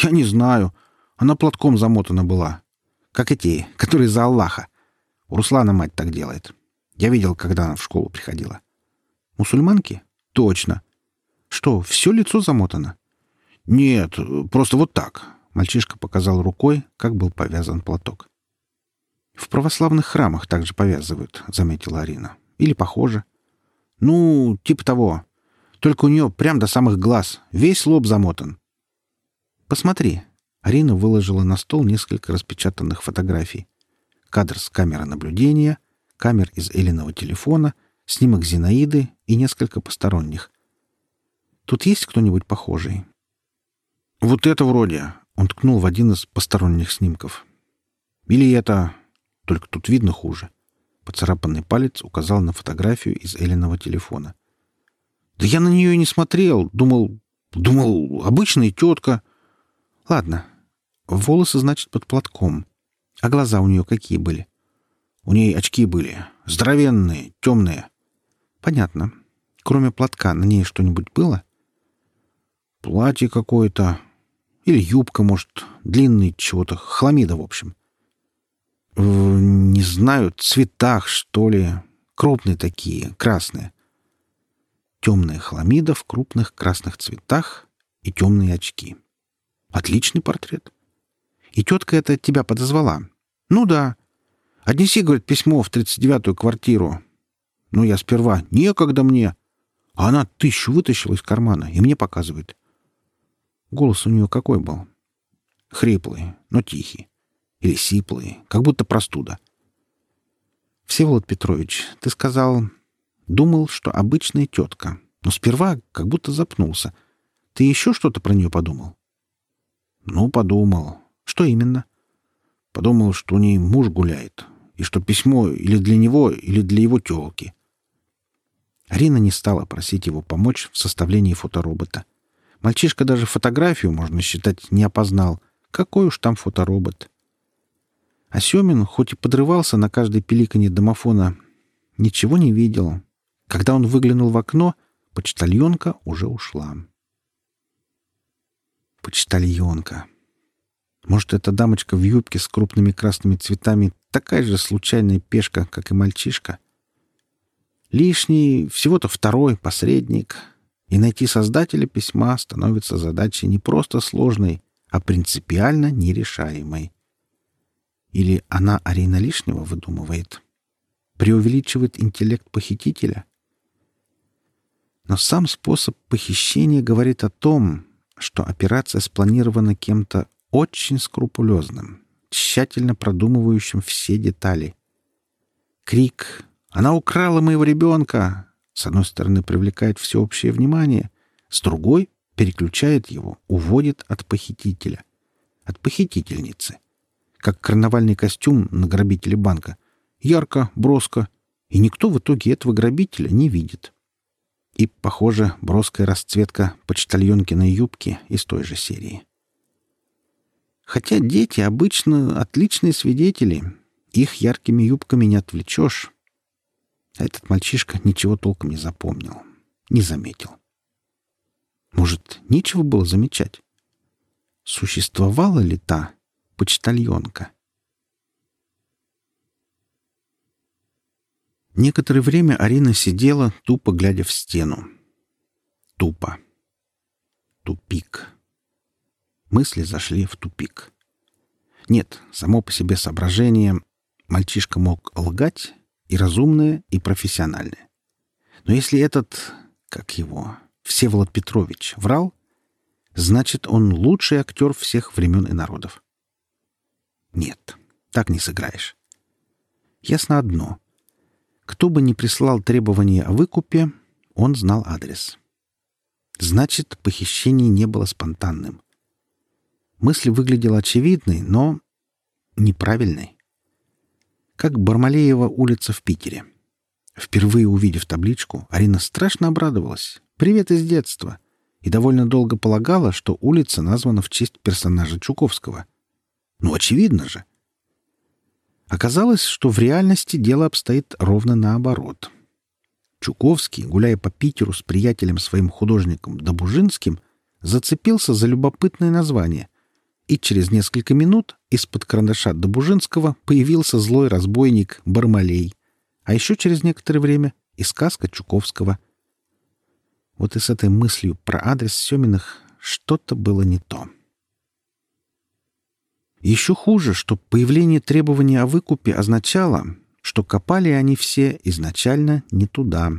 я не знаю. Она платком замотана была. Как эти, которые за Аллаха. У Руслана мать так делает. Я видел, когда она в школу приходила. Мусульманки? Точно. Что, все лицо замотано? Нет, просто вот так. Мальчишка показал рукой, как был повязан платок. В православных храмах также повязывают, заметила Арина. Или похоже. Ну, типа того. Только у нее прям до самых глаз. Весь лоб замотан. Посмотри. Арина выложила на стол несколько распечатанных фотографий кадр с камеры наблюдения, камер из Элиного телефона, снимок Зинаиды и несколько посторонних. Тут есть кто-нибудь похожий? Вот это вроде. Он ткнул в один из посторонних снимков. Или это... Только тут видно хуже. Поцарапанный палец указал на фотографию из Элиного телефона. Да я на нее и не смотрел. Думал... Думал, обычная тетка. Ладно. Волосы, значит, под платком. А глаза у нее какие были? У ней очки были. Здоровенные, темные. Понятно. Кроме платка на ней что-нибудь было? Платье какое-то. Или юбка, может, длинный чего-то. Хламида, в общем. В, не знаю, цветах, что ли. Крупные такие, красные. Темная хламида в крупных красных цветах и темные очки. Отличный портрет. И тетка эта тебя подозвала. Ну да. Отнеси, говорит, письмо в тридцать девятую квартиру. Ну, я сперва. Некогда мне. А она тысячу вытащила из кармана и мне показывает. Голос у нее какой был? Хриплый, но тихий. Или сиплый, как будто простуда. Всеволод Петрович, ты сказал... Думал, что обычная тетка. Но сперва как будто запнулся. Ты еще что-то про нее подумал? Ну, подумал. Что именно? Подумал, что у ней муж гуляет, и что письмо или для него, или для его тёлки. Арина не стала просить его помочь в составлении фоторобота. Мальчишка даже фотографию, можно считать, не опознал. Какой уж там фоторобот. А Семин, хоть и подрывался на каждой пиликанье домофона, ничего не видел. Когда он выглянул в окно, почтальонка уже ушла. Почтальонка. Может, эта дамочка в юбке с крупными красными цветами такая же случайная пешка, как и мальчишка? Лишний, всего-то второй посредник. И найти создателя письма становится задачей не просто сложной, а принципиально нерешаемой. Или она Арина лишнего выдумывает? Преувеличивает интеллект похитителя? Но сам способ похищения говорит о том, что операция спланирована кем-то очень скрупулезным, тщательно продумывающим все детали. Крик «Она украла моего ребенка!» С одной стороны привлекает всеобщее внимание, с другой переключает его, уводит от похитителя, от похитительницы, как карнавальный костюм на грабителе банка. Ярко, броско, и никто в итоге этого грабителя не видит. И, похоже, броская расцветка почтальонкиной юбки из той же серии. Хотя дети обычно отличные свидетели. Их яркими юбками не отвлечешь. А этот мальчишка ничего толком не запомнил. Не заметил. Может, нечего было замечать? Существовала ли та почтальонка? Некоторое время Арина сидела, тупо глядя в стену. Тупо. Тупик мысли зашли в тупик. Нет, само по себе соображение мальчишка мог лгать и разумное, и профессиональное. Но если этот, как его, Всеволод Петрович врал, значит, он лучший актер всех времен и народов. Нет, Так не сыграешь. Ясно одно. Кто бы ни прислал требование о выкупе, он знал адрес. Значит, похищение не было спонтанным. Мысль выглядела очевидной, но неправильной. Как Бармалеева улица в Питере. Впервые увидев табличку, Арина страшно обрадовалась. «Привет из детства!» и довольно долго полагала, что улица названа в честь персонажа Чуковского. Ну, очевидно же. Оказалось, что в реальности дело обстоит ровно наоборот. Чуковский, гуляя по Питеру с приятелем своим художником Добужинским, зацепился за любопытное название, и через несколько минут из-под карандаша Добужинского появился злой разбойник Бармалей, а еще через некоторое время и сказка Чуковского — вот и с этой мыслью про адрес Семиных что-то было не то. Еще хуже, что появление требования о выкупе означало, что копали они все изначально не туда.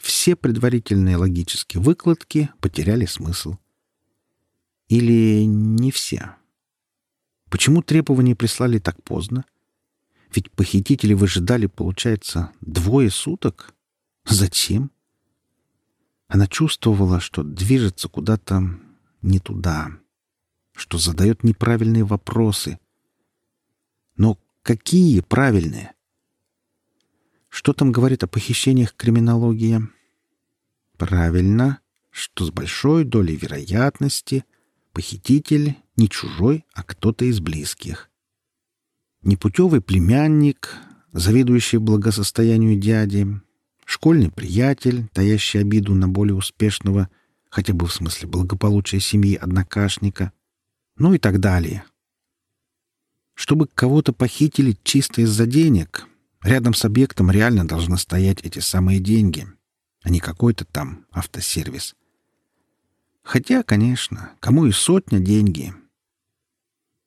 Все предварительные логические выкладки потеряли смысл. Или не все. Почему требования прислали так поздно? Ведь похитители выжидали, получается, двое суток. Зачем? Она чувствовала, что движется куда-то не туда, что задает неправильные вопросы. Но какие правильные? Что там говорит о похищениях криминология? Правильно, что с большой долей вероятности похититель не чужой, а кто-то из близких. Непутевый племянник, завидующий благосостоянию дяди, Школьный приятель, таящий обиду на более успешного, хотя бы в смысле благополучия семьи однокашника, ну и так далее. Чтобы кого-то похитили чисто из-за денег, рядом с объектом реально должны стоять эти самые деньги, а не какой-то там автосервис. Хотя, конечно, кому и сотня деньги.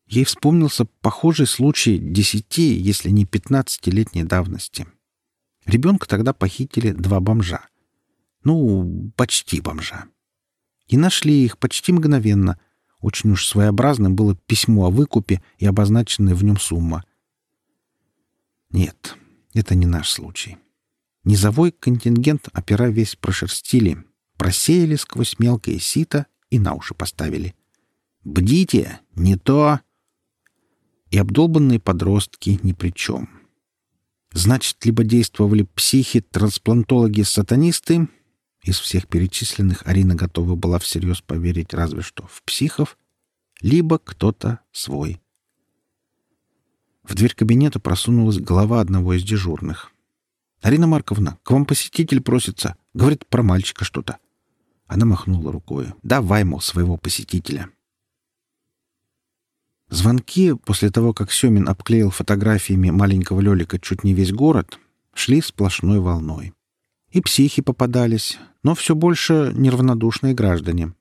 Ей вспомнился похожий случай десяти, если не пятнадцатилетней давности — Ребенка тогда похитили два бомжа. Ну, почти бомжа. И нашли их почти мгновенно. Очень уж своеобразным было письмо о выкупе и обозначенная в нем сумма. Нет, это не наш случай. Низовой контингент опера весь прошерстили, просеяли сквозь мелкое сито и на уши поставили. «Бдите! Не то!» И обдолбанные подростки ни при чем. Значит, либо действовали психи, трансплантологи, сатанисты. Из всех перечисленных Арина готова была всерьез поверить разве что в психов, либо кто-то свой. В дверь кабинета просунулась голова одного из дежурных. «Арина Марковна, к вам посетитель просится. Говорит про мальчика что-то». Она махнула рукой. «Давай, мол, своего посетителя». Звонки после того, как Семин обклеил фотографиями маленького Лёлика чуть не весь город, шли сплошной волной. И психи попадались, но все больше неравнодушные граждане.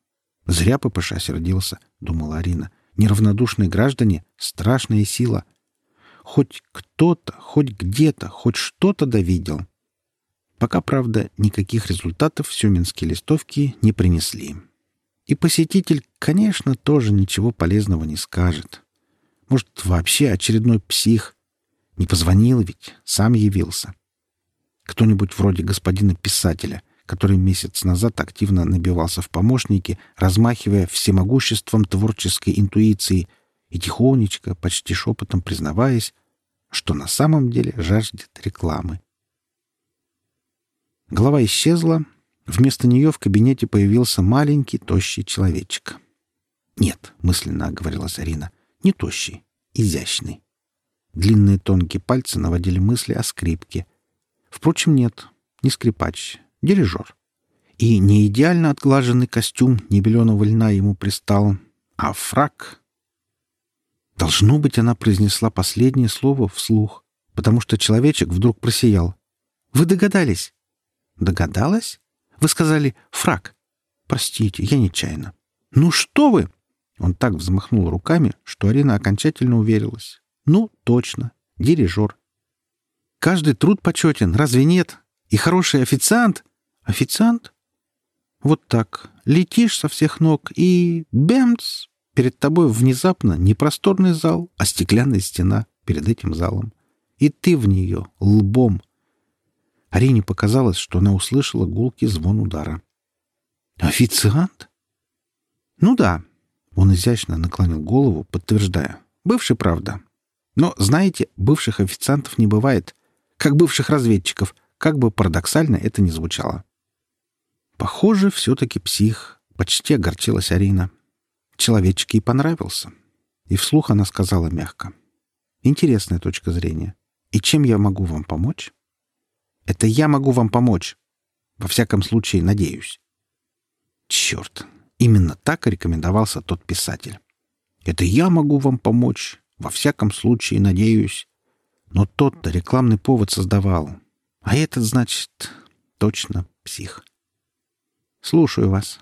«Зря ППШ сердился», — думала Арина. «Неравнодушные граждане — страшная сила. Хоть кто-то, хоть где-то, хоть что-то довидел». Пока, правда, никаких результатов сюминские листовки не принесли. И посетитель, конечно, тоже ничего полезного не скажет. Может, вообще очередной псих. Не позвонил ведь, сам явился. Кто-нибудь вроде господина писателя, который месяц назад активно набивался в помощники, размахивая всемогуществом творческой интуиции и тихонечко, почти шепотом признаваясь, что на самом деле жаждет рекламы. Голова исчезла, Вместо нее в кабинете появился маленький, тощий человечек. «Нет», — мысленно говорила Зарина, — «не тощий, изящный». Длинные тонкие пальцы наводили мысли о скрипке. Впрочем, нет, не скрипач, дирижер. И не идеально отглаженный костюм небеленого льна ему пристал, а фрак. Должно быть, она произнесла последнее слово вслух, потому что человечек вдруг просиял. «Вы догадались?» «Догадалась?» Вы сказали «фрак». Простите, я нечаянно. Ну что вы? Он так взмахнул руками, что Арина окончательно уверилась. Ну, точно, дирижер. Каждый труд почетен, разве нет? И хороший официант. Официант? Вот так. Летишь со всех ног и... Бэмц! Перед тобой внезапно не просторный зал, а стеклянная стена. перед этим залом. И ты в нее лбом. Арине показалось, что она услышала гулкий звон удара. «Официант?» «Ну да». Он изящно наклонил голову, подтверждая. «Бывший, правда. Но, знаете, бывших официантов не бывает. Как бывших разведчиков, как бы парадоксально это ни звучало». «Похоже, все-таки псих», — почти огорчилась Арина. Человечек ей понравился. И вслух она сказала мягко. «Интересная точка зрения. И чем я могу вам помочь?» «Это я могу вам помочь. Во всяком случае, надеюсь». Черт! Именно так рекомендовался тот писатель. «Это я могу вам помочь. Во всяком случае, надеюсь». Но тот-то рекламный повод создавал. А этот, значит, точно псих. «Слушаю вас.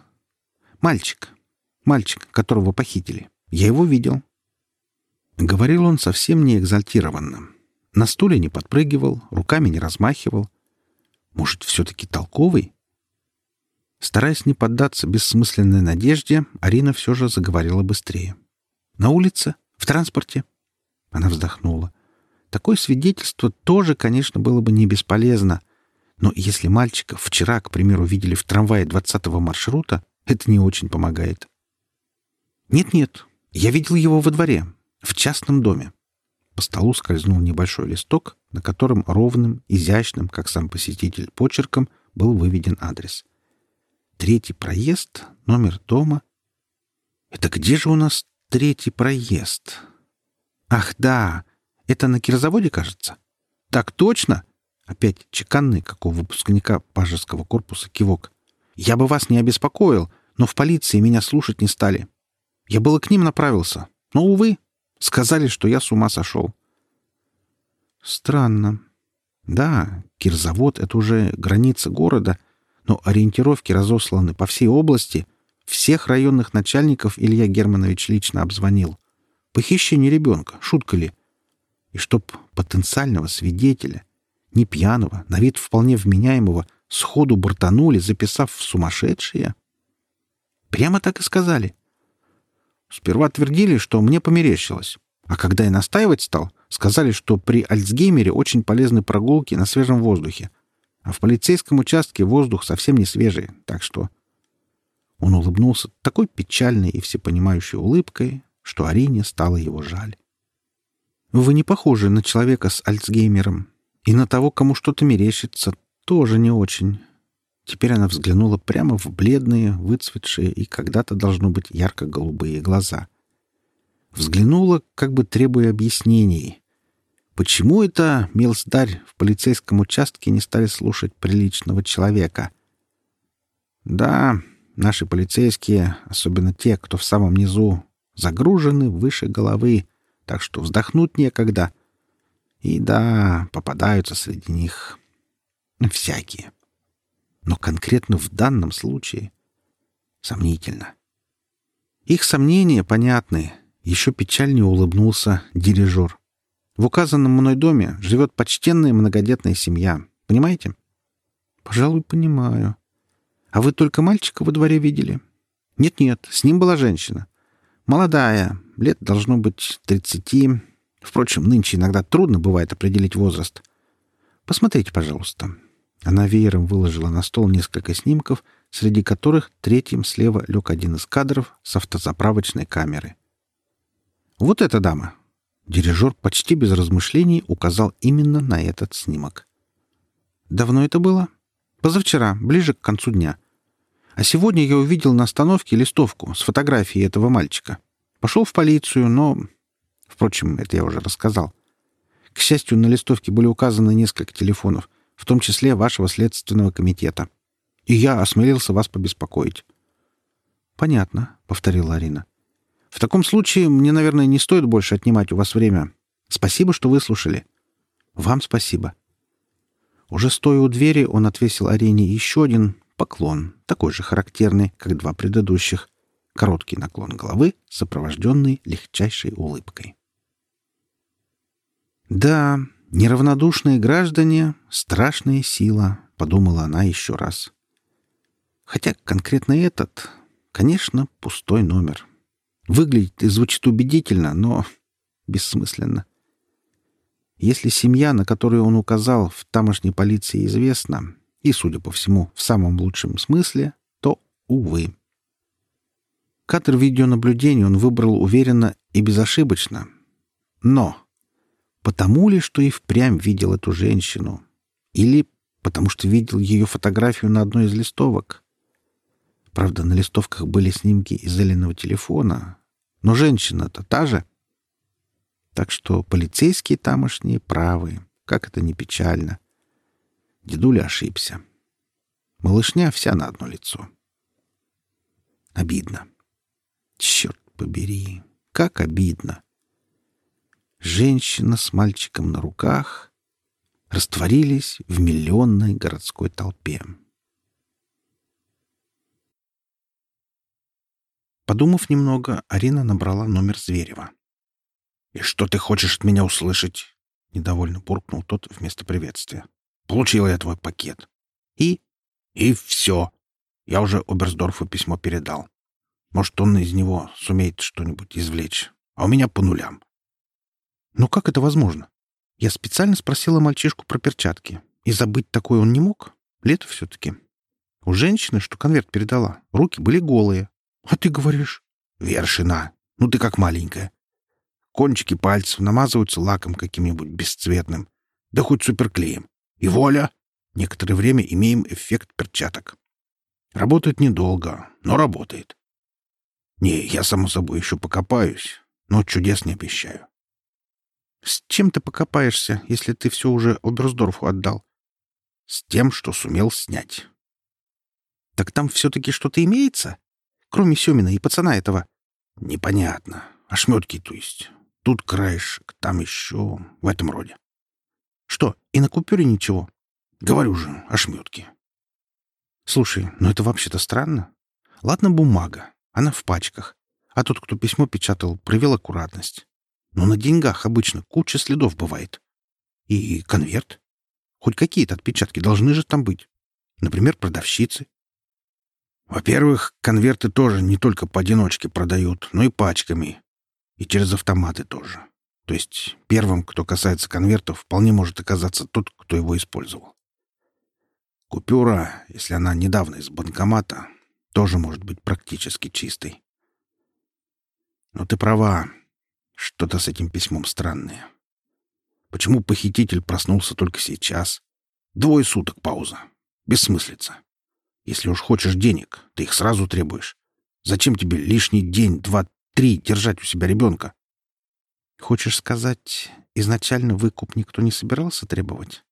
Мальчик. Мальчик, которого похитили. Я его видел. Говорил он совсем не экзальтированно. На стуле не подпрыгивал, руками не размахивал. Может, все-таки толковый? Стараясь не поддаться бессмысленной надежде, Арина все же заговорила быстрее. «На улице? В транспорте?» Она вздохнула. Такое свидетельство тоже, конечно, было бы не бесполезно. Но если мальчика вчера, к примеру, видели в трамвае двадцатого маршрута, это не очень помогает. «Нет-нет, я видел его во дворе, в частном доме». По столу скользнул небольшой листок, на котором ровным, изящным, как сам посетитель, почерком был выведен адрес. Третий проезд, номер дома. Это где же у нас третий проезд? Ах, да, это на кирзаводе, кажется. Так точно? Опять чеканный, как у выпускника пажеского корпуса, кивок. Я бы вас не обеспокоил, но в полиции меня слушать не стали. Я было к ним направился, но, увы, сказали, что я с ума сошел. Странно. Да, Кирзавод — это уже граница города, но ориентировки разосланы по всей области. Всех районных начальников Илья Германович лично обзвонил. Похищение ребенка, шутка ли? И чтоб потенциального свидетеля, не пьяного, на вид вполне вменяемого, сходу бортанули, записав в сумасшедшие? Прямо так и сказали. Сперва твердили, что мне померещилось. А когда я настаивать стал, сказали, что при Альцгеймере очень полезны прогулки на свежем воздухе. А в полицейском участке воздух совсем не свежий, так что... Он улыбнулся такой печальной и всепонимающей улыбкой, что Арине стало его жаль. «Вы не похожи на человека с Альцгеймером. И на того, кому что-то мерещится, тоже не очень. Теперь она взглянула прямо в бледные, выцветшие и когда-то должно быть ярко-голубые глаза. Взглянула, как бы требуя объяснений. Почему это, милсдарь, в полицейском участке не стали слушать приличного человека? Да, наши полицейские, особенно те, кто в самом низу, загружены выше головы, так что вздохнуть некогда. И да, попадаются среди них всякие. Но конкретно в данном случае сомнительно. Их сомнения понятны. Еще печальнее улыбнулся дирижер. В указанном мной доме живет почтенная многодетная семья. Понимаете? Пожалуй, понимаю. А вы только мальчика во дворе видели? Нет-нет, с ним была женщина. Молодая, лет должно быть тридцати. Впрочем, нынче иногда трудно бывает определить возраст. Посмотрите, пожалуйста. Она веером выложила на стол несколько снимков, среди которых третьим слева лег один из кадров с автозаправочной камеры. «Вот эта дама!» Дирижер почти без размышлений указал именно на этот снимок. «Давно это было?» «Позавчера, ближе к концу дня. А сегодня я увидел на остановке листовку с фотографией этого мальчика. Пошел в полицию, но... Впрочем, это я уже рассказал. К счастью, на листовке были указаны несколько телефонов, в том числе вашего следственного комитета. И я осмелился вас побеспокоить». «Понятно», — повторила Арина. «В таком случае мне, наверное, не стоит больше отнимать у вас время. Спасибо, что выслушали». «Вам спасибо». Уже стоя у двери, он отвесил Арине еще один поклон, такой же характерный, как два предыдущих. Короткий наклон головы, сопровожденный легчайшей улыбкой. «Да, Неравнодушные граждане — страшная сила, — подумала она еще раз. Хотя конкретно этот, конечно, пустой номер. Выглядит и звучит убедительно, но бессмысленно. Если семья, на которую он указал, в тамошней полиции известна, и, судя по всему, в самом лучшем смысле, то, увы. Кадр видеонаблюдения он выбрал уверенно и безошибочно. Но потому ли, что и впрямь видел эту женщину? Или потому что видел ее фотографию на одной из листовок? Правда, на листовках были снимки из Элиного телефона, но женщина-то та же. Так что полицейские тамошние правы, как это не печально. Дедуля ошибся. Малышня вся на одно лицо. Обидно. Черт побери, как обидно. Женщина с мальчиком на руках растворились в миллионной городской толпе. Подумав немного, Арина набрала номер Зверева. «И что ты хочешь от меня услышать?» — недовольно буркнул тот вместо приветствия. «Получил я твой пакет». «И?» «И все. Я уже Оберсдорфу письмо передал. Может, он из него сумеет что-нибудь извлечь. А у меня по нулям. Ну как это возможно? Я специально спросила мальчишку про перчатки. И забыть такое он не мог. Лето все-таки. У женщины, что конверт передала, руки были голые. А ты говоришь? Вершина. Ну ты как маленькая. Кончики пальцев намазываются лаком каким-нибудь бесцветным. Да хоть суперклеем. И воля! Некоторое время имеем эффект перчаток. Работает недолго, но работает. Не, я, само собой, еще покопаюсь, но чудес не обещаю. С чем ты покопаешься, если ты все уже Оберсдорфу отдал? С тем, что сумел снять. Так там все-таки что-то имеется? Кроме Семина и пацана этого? Непонятно. Ошметки, то есть. Тут краешек, там еще, в этом роде. Что, и на купюре ничего? Говорю же, ошметки. Слушай, ну это вообще-то странно. Ладно, бумага. Она в пачках. А тот, кто письмо печатал, проявил аккуратность. Но на деньгах обычно куча следов бывает. И конверт. Хоть какие-то отпечатки должны же там быть. Например, продавщицы. Во-первых, конверты тоже не только поодиночке продают, но и пачками. И через автоматы тоже. То есть первым, кто касается конвертов, вполне может оказаться тот, кто его использовал. Купюра, если она недавно из банкомата, тоже может быть практически чистой. Но ты права. Что-то с этим письмом странное. Почему похититель проснулся только сейчас? Двое суток пауза. Бессмыслица. Если уж хочешь денег, ты их сразу требуешь. Зачем тебе лишний день, два, три держать у себя ребенка? Хочешь сказать, изначально выкуп никто не собирался требовать?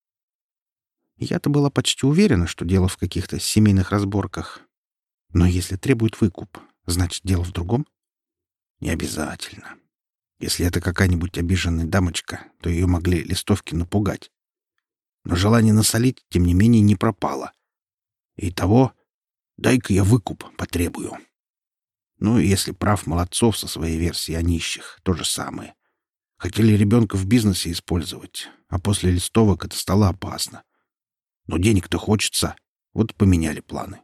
Я-то была почти уверена, что дело в каких-то семейных разборках. Но если требует выкуп, значит, дело в другом? Не обязательно. Если это какая-нибудь обиженная дамочка, то ее могли листовки напугать. Но желание насолить, тем не менее, не пропало. И того, дай-ка я выкуп потребую. Ну, если прав Молодцов со своей версией о нищих, то же самое. Хотели ребенка в бизнесе использовать, а после листовок это стало опасно. Но денег-то хочется, вот поменяли планы.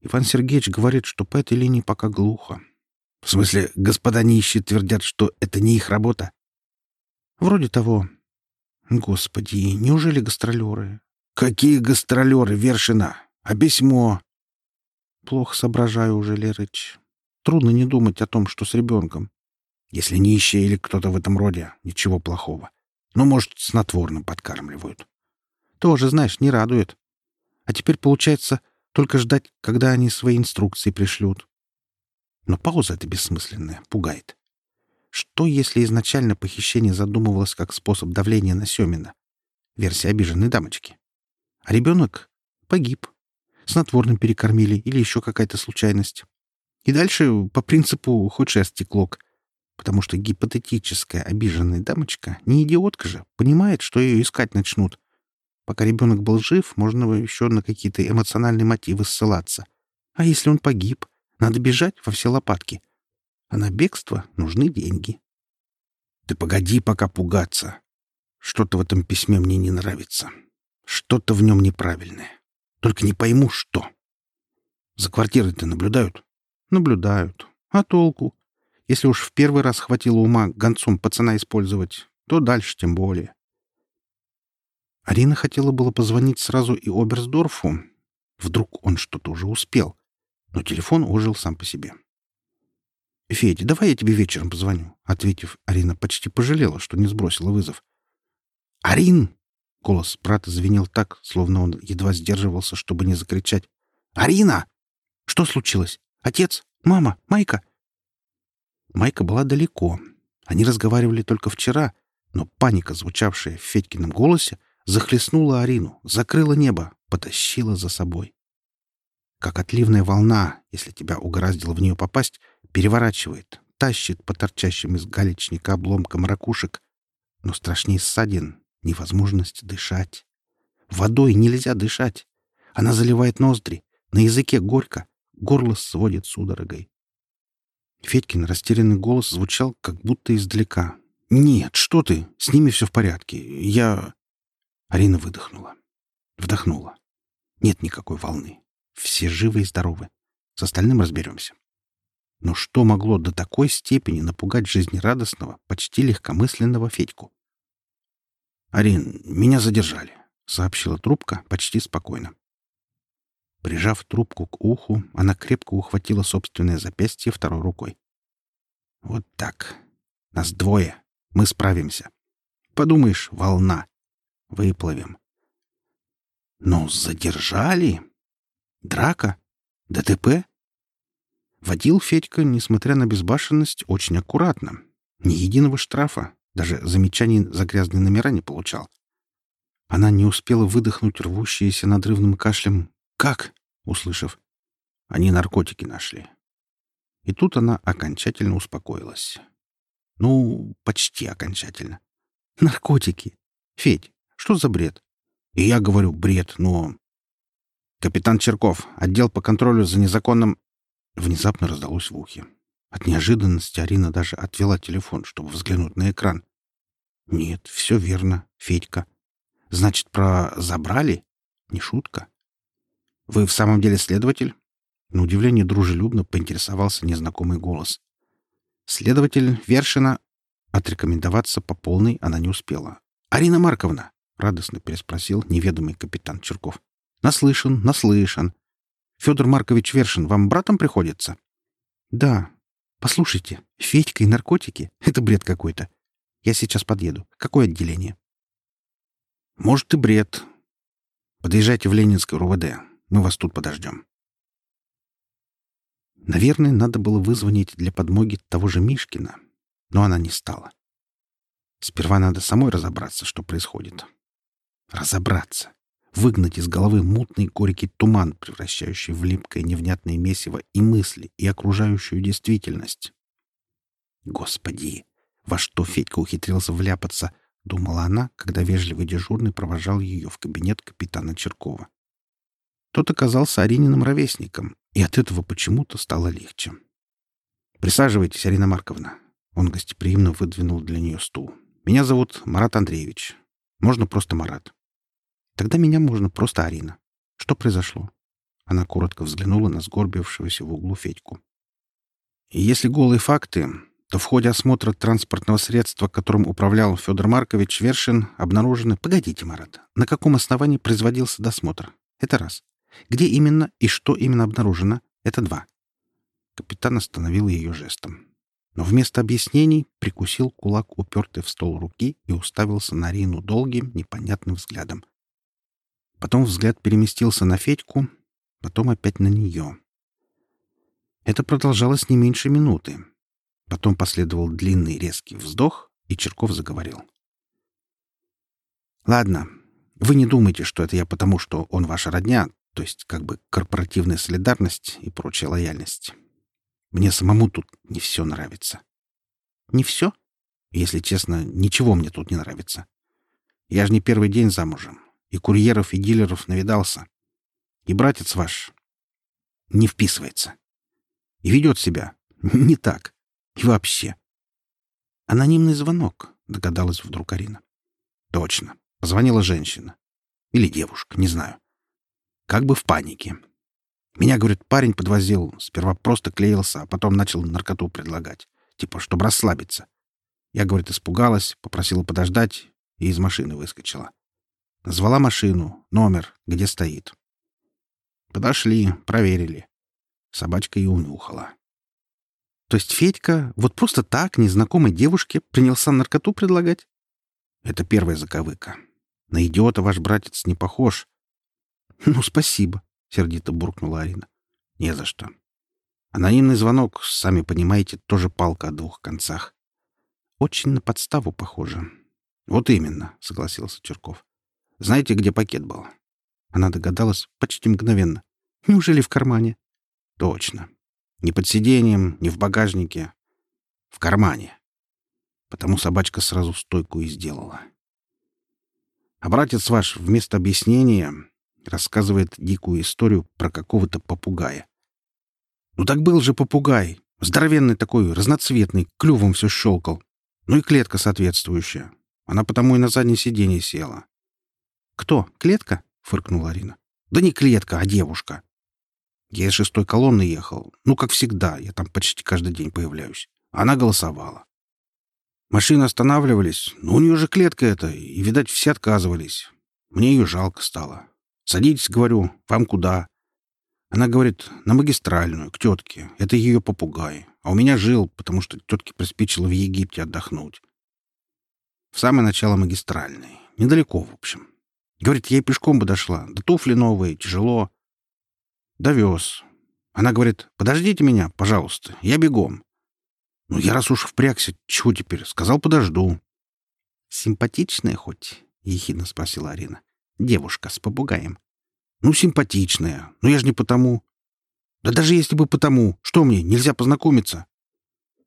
Иван Сергеевич говорит, что по этой линии пока глухо. В смысле, господа нищие твердят, что это не их работа? Вроде того. Господи, неужели гастролеры? Какие гастролеры, Вершина? А письмо? Плохо соображаю уже, Лерыч. Трудно не думать о том, что с ребенком. Если нищие или кто-то в этом роде, ничего плохого. Но, может, снотворным подкармливают. Тоже, знаешь, не радует. А теперь, получается, только ждать, когда они свои инструкции пришлют. Но пауза эта бессмысленная, пугает. Что, если изначально похищение задумывалось как способ давления на Семина? Версия обиженной дамочки. А ребенок погиб. Снотворным перекормили или еще какая-то случайность. И дальше по принципу худший стеклок. Потому что гипотетическая обиженная дамочка, не идиотка же, понимает, что ее искать начнут, Пока ребенок был жив, можно еще на какие-то эмоциональные мотивы ссылаться. А если он погиб, надо бежать во все лопатки. А на бегство нужны деньги. Ты погоди пока пугаться. Что-то в этом письме мне не нравится. Что-то в нем неправильное. Только не пойму, что. За квартирой-то наблюдают? Наблюдают. А толку? Если уж в первый раз хватило ума гонцом пацана использовать, то дальше тем более. Арина хотела было позвонить сразу и Оберсдорфу. Вдруг он что-то уже успел. Но телефон ожил сам по себе. «Федя, давай я тебе вечером позвоню», — ответив, Арина почти пожалела, что не сбросила вызов. «Арин!» — голос брата звенел так, словно он едва сдерживался, чтобы не закричать. «Арина! Что случилось? Отец? Мама? Майка?» Майка была далеко. Они разговаривали только вчера, но паника, звучавшая в Федькином голосе, захлестнула Арину, закрыла небо, потащила за собой. Как отливная волна, если тебя угораздило в нее попасть, переворачивает, тащит по торчащим из галечника обломкам ракушек. Но страшнее ссадин — невозможность дышать. Водой нельзя дышать. Она заливает ноздри, на языке горько, горло сводит судорогой. Федькин растерянный голос звучал, как будто издалека. «Нет, что ты? С ними все в порядке. Я...» Арина выдохнула. Вдохнула. Нет никакой волны. Все живы и здоровы. С остальным разберемся. Но что могло до такой степени напугать жизнерадостного, почти легкомысленного Федьку? «Арин, меня задержали», — сообщила трубка почти спокойно. Прижав трубку к уху, она крепко ухватила собственное запястье второй рукой. «Вот так. Нас двое. Мы справимся. Подумаешь, волна. Выплывем». «Но задержали? Драка? ДТП?» Водил Федька, несмотря на безбашенность, очень аккуратно. Ни единого штрафа, даже замечаний за грязные номера не получал. Она не успела выдохнуть рвущиеся надрывным кашлем «Как?» услышав «Они наркотики нашли». И тут она окончательно успокоилась. Ну, почти окончательно. «Наркотики! Федь, что за бред?» И я говорю «бред», но... «Капитан Черков, отдел по контролю за незаконным...» Внезапно раздалось в ухе. От неожиданности Арина даже отвела телефон, чтобы взглянуть на экран. «Нет, все верно, Федька. Значит, про «забрали»? Не шутка. «Вы в самом деле следователь?» На удивление дружелюбно поинтересовался незнакомый голос. «Следователь Вершина...» Отрекомендоваться по полной она не успела. «Арина Марковна!» — радостно переспросил неведомый капитан Черков. «Наслышан, наслышан. Федор Маркович Вершин вам братом приходится?» «Да. Послушайте, Федька и наркотики — это бред какой-то. Я сейчас подъеду. Какое отделение?» «Может, и бред. Подъезжайте в Ленинское РУВД. Мы вас тут подождем. Наверное, надо было вызвонить для подмоги того же Мишкина, но она не стала. Сперва надо самой разобраться, что происходит. Разобраться. Выгнать из головы мутный горький туман, превращающий в липкое невнятное месиво и мысли, и окружающую действительность. Господи, во что Федька ухитрился вляпаться, думала она, когда вежливый дежурный провожал ее в кабинет капитана Черкова. Тот оказался Арининым ровесником, и от этого почему-то стало легче. «Присаживайтесь, Арина Марковна». Он гостеприимно выдвинул для нее стул. «Меня зовут Марат Андреевич. Можно просто Марат. Тогда меня можно просто Арина. Что произошло?» Она коротко взглянула на сгорбившегося в углу Федьку. «Если голые факты, то в ходе осмотра транспортного средства, которым управлял Федор Маркович Вершин, обнаружены... Погодите, Марат, на каком основании производился досмотр? Это раз. Где именно и что именно обнаружено — это два. Капитан остановил ее жестом. Но вместо объяснений прикусил кулак, упертый в стол руки, и уставился на Рину долгим, непонятным взглядом. Потом взгляд переместился на Федьку, потом опять на нее. Это продолжалось не меньше минуты. Потом последовал длинный резкий вздох, и Черков заговорил. «Ладно, вы не думайте, что это я потому, что он ваша родня, то есть как бы корпоративная солидарность и прочая лояльность. Мне самому тут не все нравится. Не все? Если честно, ничего мне тут не нравится. Я же не первый день замужем, и курьеров и дилеров навидался. И братец ваш не вписывается. И ведет себя не так. И вообще. Анонимный звонок, догадалась вдруг Арина. Точно. Позвонила женщина. Или девушка, не знаю как бы в панике. Меня, говорит, парень подвозил, сперва просто клеился, а потом начал наркоту предлагать, типа, чтобы расслабиться. Я, говорит, испугалась, попросила подождать и из машины выскочила. Назвала машину, номер, где стоит. Подошли, проверили. Собачка и унюхала. То есть Федька вот просто так незнакомой девушке принялся наркоту предлагать? Это первая заковыка. На идиота ваш братец не похож. Ну, спасибо, — сердито буркнула Арина. Не за что. Анонимный звонок, сами понимаете, тоже палка о двух концах. Очень на подставу похоже. Вот именно, — согласился Черков. Знаете, где пакет был? Она догадалась почти мгновенно. Неужели в кармане? Точно. Не под сиденьем, не в багажнике. В кармане. Потому собачка сразу стойку и сделала. А братец ваш вместо объяснения рассказывает дикую историю про какого-то попугая. Ну так был же попугай. Здоровенный такой, разноцветный, клювом все щелкал. Ну и клетка соответствующая. Она потому и на заднее сиденье села. «Кто? Клетка?» — фыркнула Арина. «Да не клетка, а девушка. Я из шестой колонны ехал. Ну, как всегда, я там почти каждый день появляюсь. Она голосовала. Машины останавливались, но у нее же клетка эта, и, видать, все отказывались. Мне ее жалко стало. «Садитесь, — говорю, — вам куда?» Она говорит, на магистральную, к тетке. Это ее попугай. А у меня жил, потому что тетке приспичило в Египте отдохнуть. В самое начало магистральной. Недалеко, в общем. Говорит, и пешком бы дошла. Да туфли новые, тяжело. Довез. Она говорит, подождите меня, пожалуйста, я бегом. Ну, я раз уж впрягся, чего теперь? Сказал, подожду. Симпатичная хоть? — ехидно спросила Арина. Девушка с попугаем. Ну, симпатичная. Но я же не потому. Да даже если бы потому, что мне, нельзя познакомиться?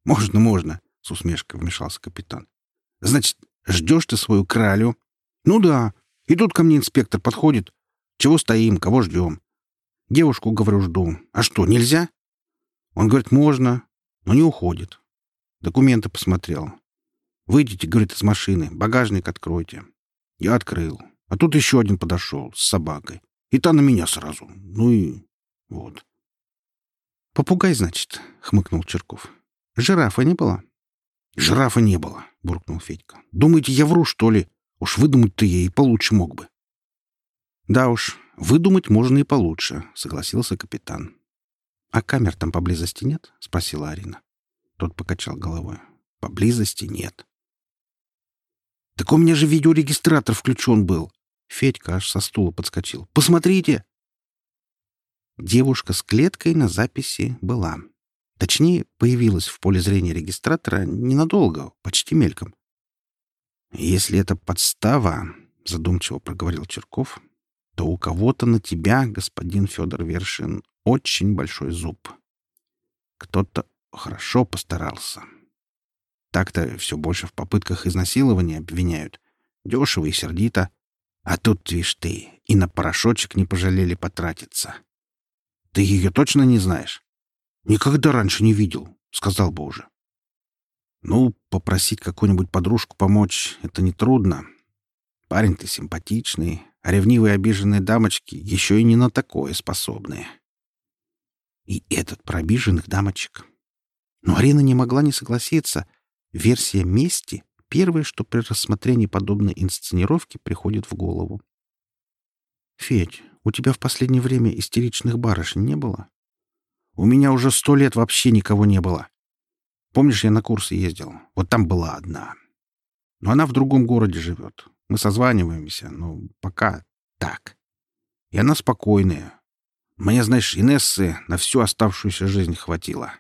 Можно, можно, — с усмешкой вмешался капитан. Значит, ждешь ты свою кралю? Ну да, и тут ко мне инспектор подходит. Чего стоим, кого ждем? Девушку, говорю, жду. А что, нельзя? Он говорит, можно, но не уходит. Документы посмотрел. Выйдите, говорит, из машины, багажник откройте. Я открыл. А тут еще один подошел с собакой. И та на меня сразу. Ну и вот. «Попугай, значит», — хмыкнул Черков. «Жирафа не было?» «Жирафа не было», — буркнул Федька. «Думаете, я вру, что ли? Уж выдумать-то и получше мог бы. Да уж, выдумать можно и получше, согласился капитан. А камер там поблизости нет? спросила Арина. Тот покачал головой. Поблизости нет. Так у меня же видеорегистратор включен был. Федька аж со стула подскочил. Посмотрите! Девушка с клеткой на записи была. Точнее, появилась в поле зрения регистратора ненадолго, почти мельком. «Если это подстава», — задумчиво проговорил Черков, «то у кого-то на тебя, господин Федор Вершин, очень большой зуб. Кто-то хорошо постарался. Так-то все больше в попытках изнасилования обвиняют. Дешево и сердито. А тут, видишь ты, и на порошочек не пожалели потратиться. Ты ее точно не знаешь? Никогда раньше не видел, сказал бы уже. Ну, попросить какую-нибудь подружку помочь — это нетрудно. Парень ты симпатичный, а ревнивые обиженные дамочки еще и не на такое способны. И этот про обиженных дамочек. Но Арина не могла не согласиться. Версия мести — первое, что при рассмотрении подобной инсценировки приходит в голову. «Федь, у тебя в последнее время истеричных барышень не было?» «У меня уже сто лет вообще никого не было. Помнишь, я на курсы ездил? Вот там была одна. Но она в другом городе живет. Мы созваниваемся, но пока так. И она спокойная. Мне, знаешь, Инессы на всю оставшуюся жизнь хватило.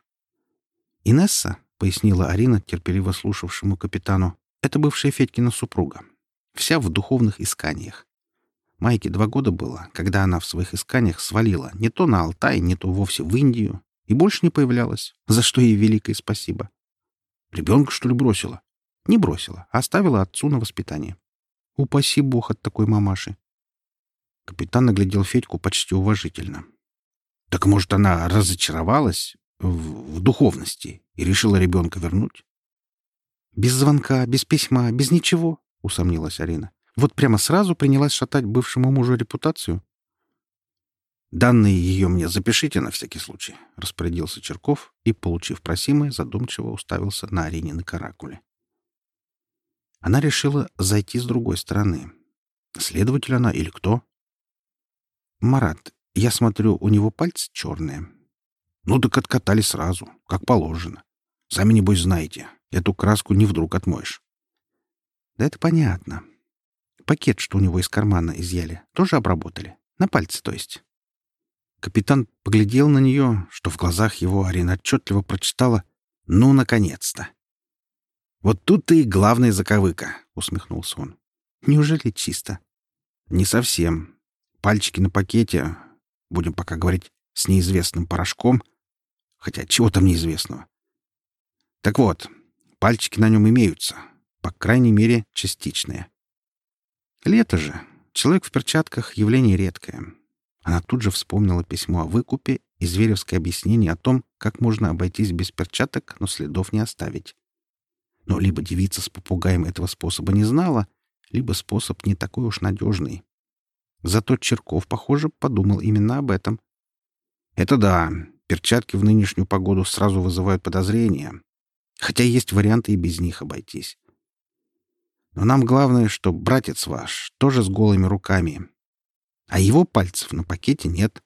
«Инесса», — пояснила Арина, терпеливо слушавшему капитану, — «это бывшая Федькина супруга. Вся в духовных исканиях. Майке два года было, когда она в своих исканиях свалила не то на Алтай, не то вовсе в Индию, и больше не появлялась, за что ей великое спасибо. Ребенка, что ли, бросила? Не бросила, а оставила отцу на воспитание. Упаси бог от такой мамаши. Капитан наглядел Федьку почти уважительно. Так, может, она разочаровалась в, в духовности и решила ребенка вернуть? Без звонка, без письма, без ничего, усомнилась Арина. Вот прямо сразу принялась шатать бывшему мужу репутацию. «Данные ее мне запишите на всякий случай», — распорядился Черков и, получив просимое, задумчиво уставился на Аринины каракули. Она решила зайти с другой стороны. Следователь она или кто? «Марат, я смотрю, у него пальцы черные». «Ну так откатали сразу, как положено. Сами, небось, знаете, эту краску не вдруг отмоешь». «Да это понятно. Пакет, что у него из кармана изъяли, тоже обработали. На пальце, то есть». Капитан поглядел на нее, что в глазах его Арина отчетливо прочитала «Ну, наконец-то!» «Вот тут-то и главная заковыка», — усмехнулся он. «Неужели чисто?» «Не совсем. Пальчики на пакете, будем пока говорить, с неизвестным порошком, хотя чего там неизвестного. Так вот, пальчики на нем имеются, по крайней мере, частичные. Лето же. Человек в перчатках — явление редкое. Она тут же вспомнила письмо о выкупе и зверевское объяснение о том, как можно обойтись без перчаток, но следов не оставить. Но либо девица с попугаем этого способа не знала, либо способ не такой уж надежный. Зато Черков, похоже, подумал именно об этом. Это да, перчатки в нынешнюю погоду сразу вызывают подозрения. Хотя есть варианты и без них обойтись. Но нам главное, что братец ваш тоже с голыми руками. А его пальцев на пакете нет.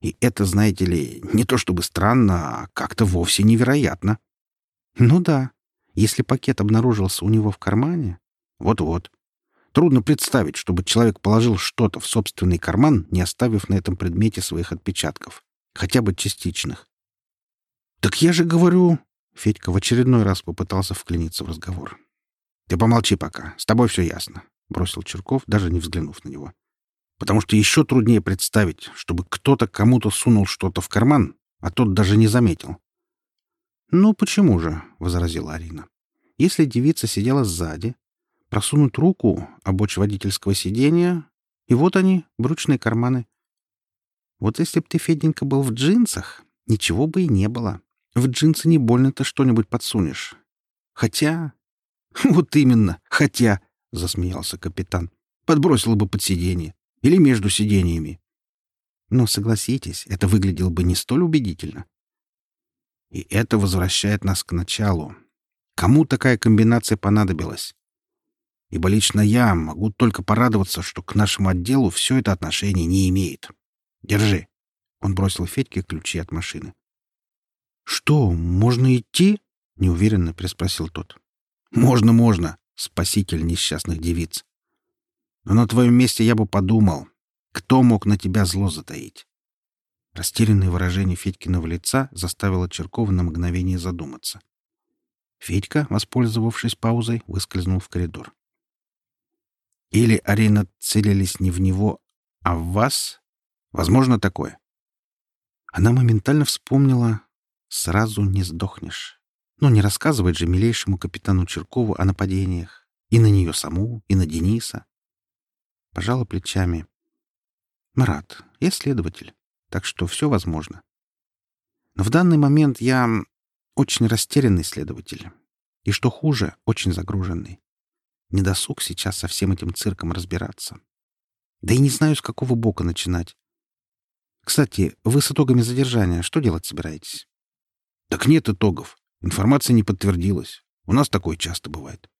И это, знаете ли, не то чтобы странно, а как-то вовсе невероятно. Ну да, если пакет обнаружился у него в кармане... Вот-вот. Трудно представить, чтобы человек положил что-то в собственный карман, не оставив на этом предмете своих отпечатков. Хотя бы частичных. «Так я же говорю...» Федька в очередной раз попытался вклиниться в разговор. «Ты помолчи пока. С тобой все ясно», — бросил Черков, даже не взглянув на него. «Потому что еще труднее представить, чтобы кто-то кому-то сунул что-то в карман, а тот даже не заметил. «Ну почему же?» — возразила Арина. «Если девица сидела сзади, просунуть руку обочь водительского сиденья, и вот они, брючные карманы. Вот если б ты, Феденька, был в джинсах, ничего бы и не было. В джинсы не больно-то что-нибудь подсунешь. Хотя...» «Вот именно, хотя...» — засмеялся капитан. «Подбросила бы под сиденье. Или между сиденьями». Но, согласитесь, это выглядело бы не столь убедительно. И это возвращает нас к началу. Кому такая комбинация понадобилась? Ибо лично я могу только порадоваться, что к нашему отделу все это отношение не имеет. Держи. Он бросил Федьке ключи от машины. «Что, можно идти?» — неуверенно приспросил тот. «Можно, можно, спаситель несчастных девиц. Но на твоем месте я бы подумал, кто мог на тебя зло затаить. Растерянное выражение Федькиного лица заставило Черкова на мгновение задуматься. Федька, воспользовавшись паузой, выскользнул в коридор. «Или, Арина, целились не в него, а в вас? Возможно такое?» Она моментально вспомнила «Сразу не сдохнешь». Но не рассказывать же милейшему капитану Черкову о нападениях. И на нее саму, и на Дениса. Пожала плечами. «Марат, я следователь так что все возможно. Но в данный момент я очень растерянный следователь. И что хуже, очень загруженный. Недосуг сейчас со всем этим цирком разбираться. Да и не знаю, с какого бока начинать. Кстати, вы с итогами задержания что делать собираетесь? Так нет итогов. Информация не подтвердилась. У нас такое часто бывает.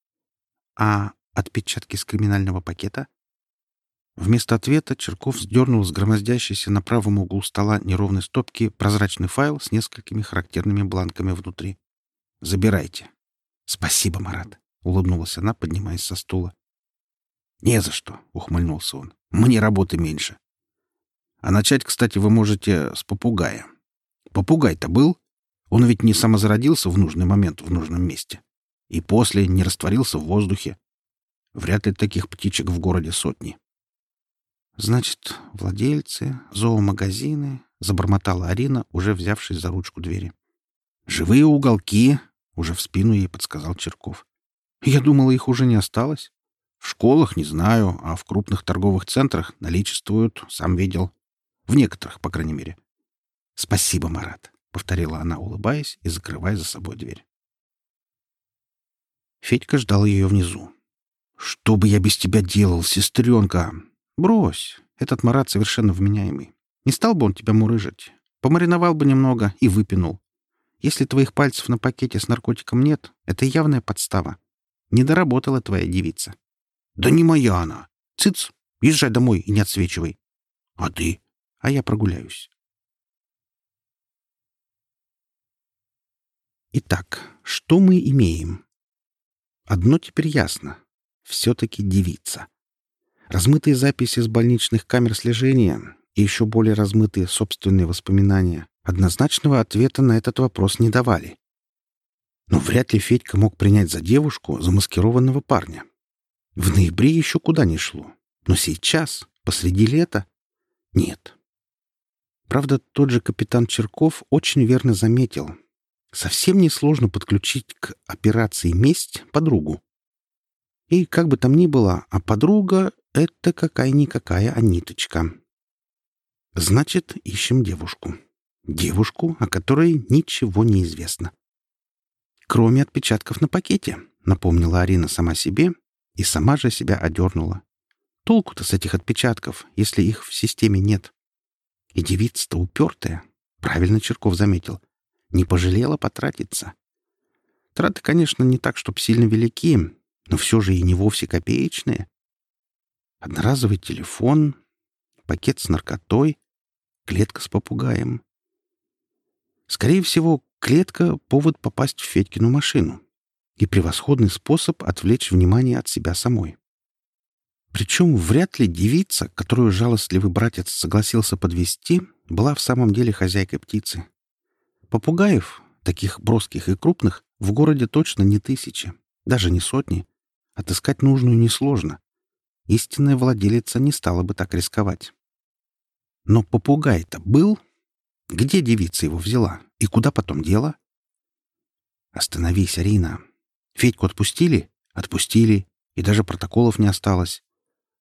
А отпечатки с криминального пакета? Вместо ответа Черков сдернул с громоздящейся на правом углу стола неровной стопки прозрачный файл с несколькими характерными бланками внутри. «Забирайте». «Спасибо, Марат», — улыбнулась она, поднимаясь со стула. «Не за что», — ухмыльнулся он. «Мне работы меньше. А начать, кстати, вы можете с попугая. Попугай-то был? Он ведь не самозародился в нужный момент в нужном месте. И после не растворился в воздухе. Вряд ли таких птичек в городе сотни. «Значит, владельцы, зоомагазины», — забормотала Арина, уже взявшись за ручку двери. «Живые уголки», — уже в спину ей подсказал Черков. «Я думала, их уже не осталось». «В школах не знаю, а в крупных торговых центрах наличествуют, сам видел. В некоторых, по крайней мере». «Спасибо, Марат», — повторила она, улыбаясь и закрывая за собой дверь. Федька ждал ее внизу. «Что бы я без тебя делал, сестренка?» Брось, этот Марат совершенно вменяемый. Не стал бы он тебя мурыжить. Помариновал бы немного и выпинул. Если твоих пальцев на пакете с наркотиком нет, это явная подстава. Не доработала твоя девица. Да не моя она. Цыц, езжай домой и не отсвечивай. А ты? А я прогуляюсь. Итак, что мы имеем? Одно теперь ясно. Все-таки девица. Размытые записи с больничных камер слежения и еще более размытые собственные воспоминания однозначного ответа на этот вопрос не давали. Но вряд ли Федька мог принять за девушку замаскированного парня. В ноябре еще куда ни шло. Но сейчас, посреди лета, нет. Правда, тот же капитан Черков очень верно заметил. Совсем несложно подключить к операции «Месть» подругу. И как бы там ни было, а подруга — это какая-никакая Аниточка. Значит, ищем девушку. Девушку, о которой ничего не известно. Кроме отпечатков на пакете, напомнила Арина сама себе и сама же себя одернула. Толку-то с этих отпечатков, если их в системе нет? И девица-то упертая, правильно Черков заметил, не пожалела потратиться. Траты, конечно, не так, чтоб сильно велики, но все же и не вовсе копеечные. Одноразовый телефон, пакет с наркотой, клетка с попугаем. Скорее всего, клетка — повод попасть в Федькину машину и превосходный способ отвлечь внимание от себя самой. Причем вряд ли девица, которую жалостливый братец согласился подвести, была в самом деле хозяйкой птицы. Попугаев, таких броских и крупных, в городе точно не тысячи, даже не сотни. Отыскать нужную несложно. Истинная владелица не стала бы так рисковать. Но попугай-то был. Где девица его взяла? И куда потом дела? Остановись, Арина. Федьку отпустили? Отпустили. И даже протоколов не осталось.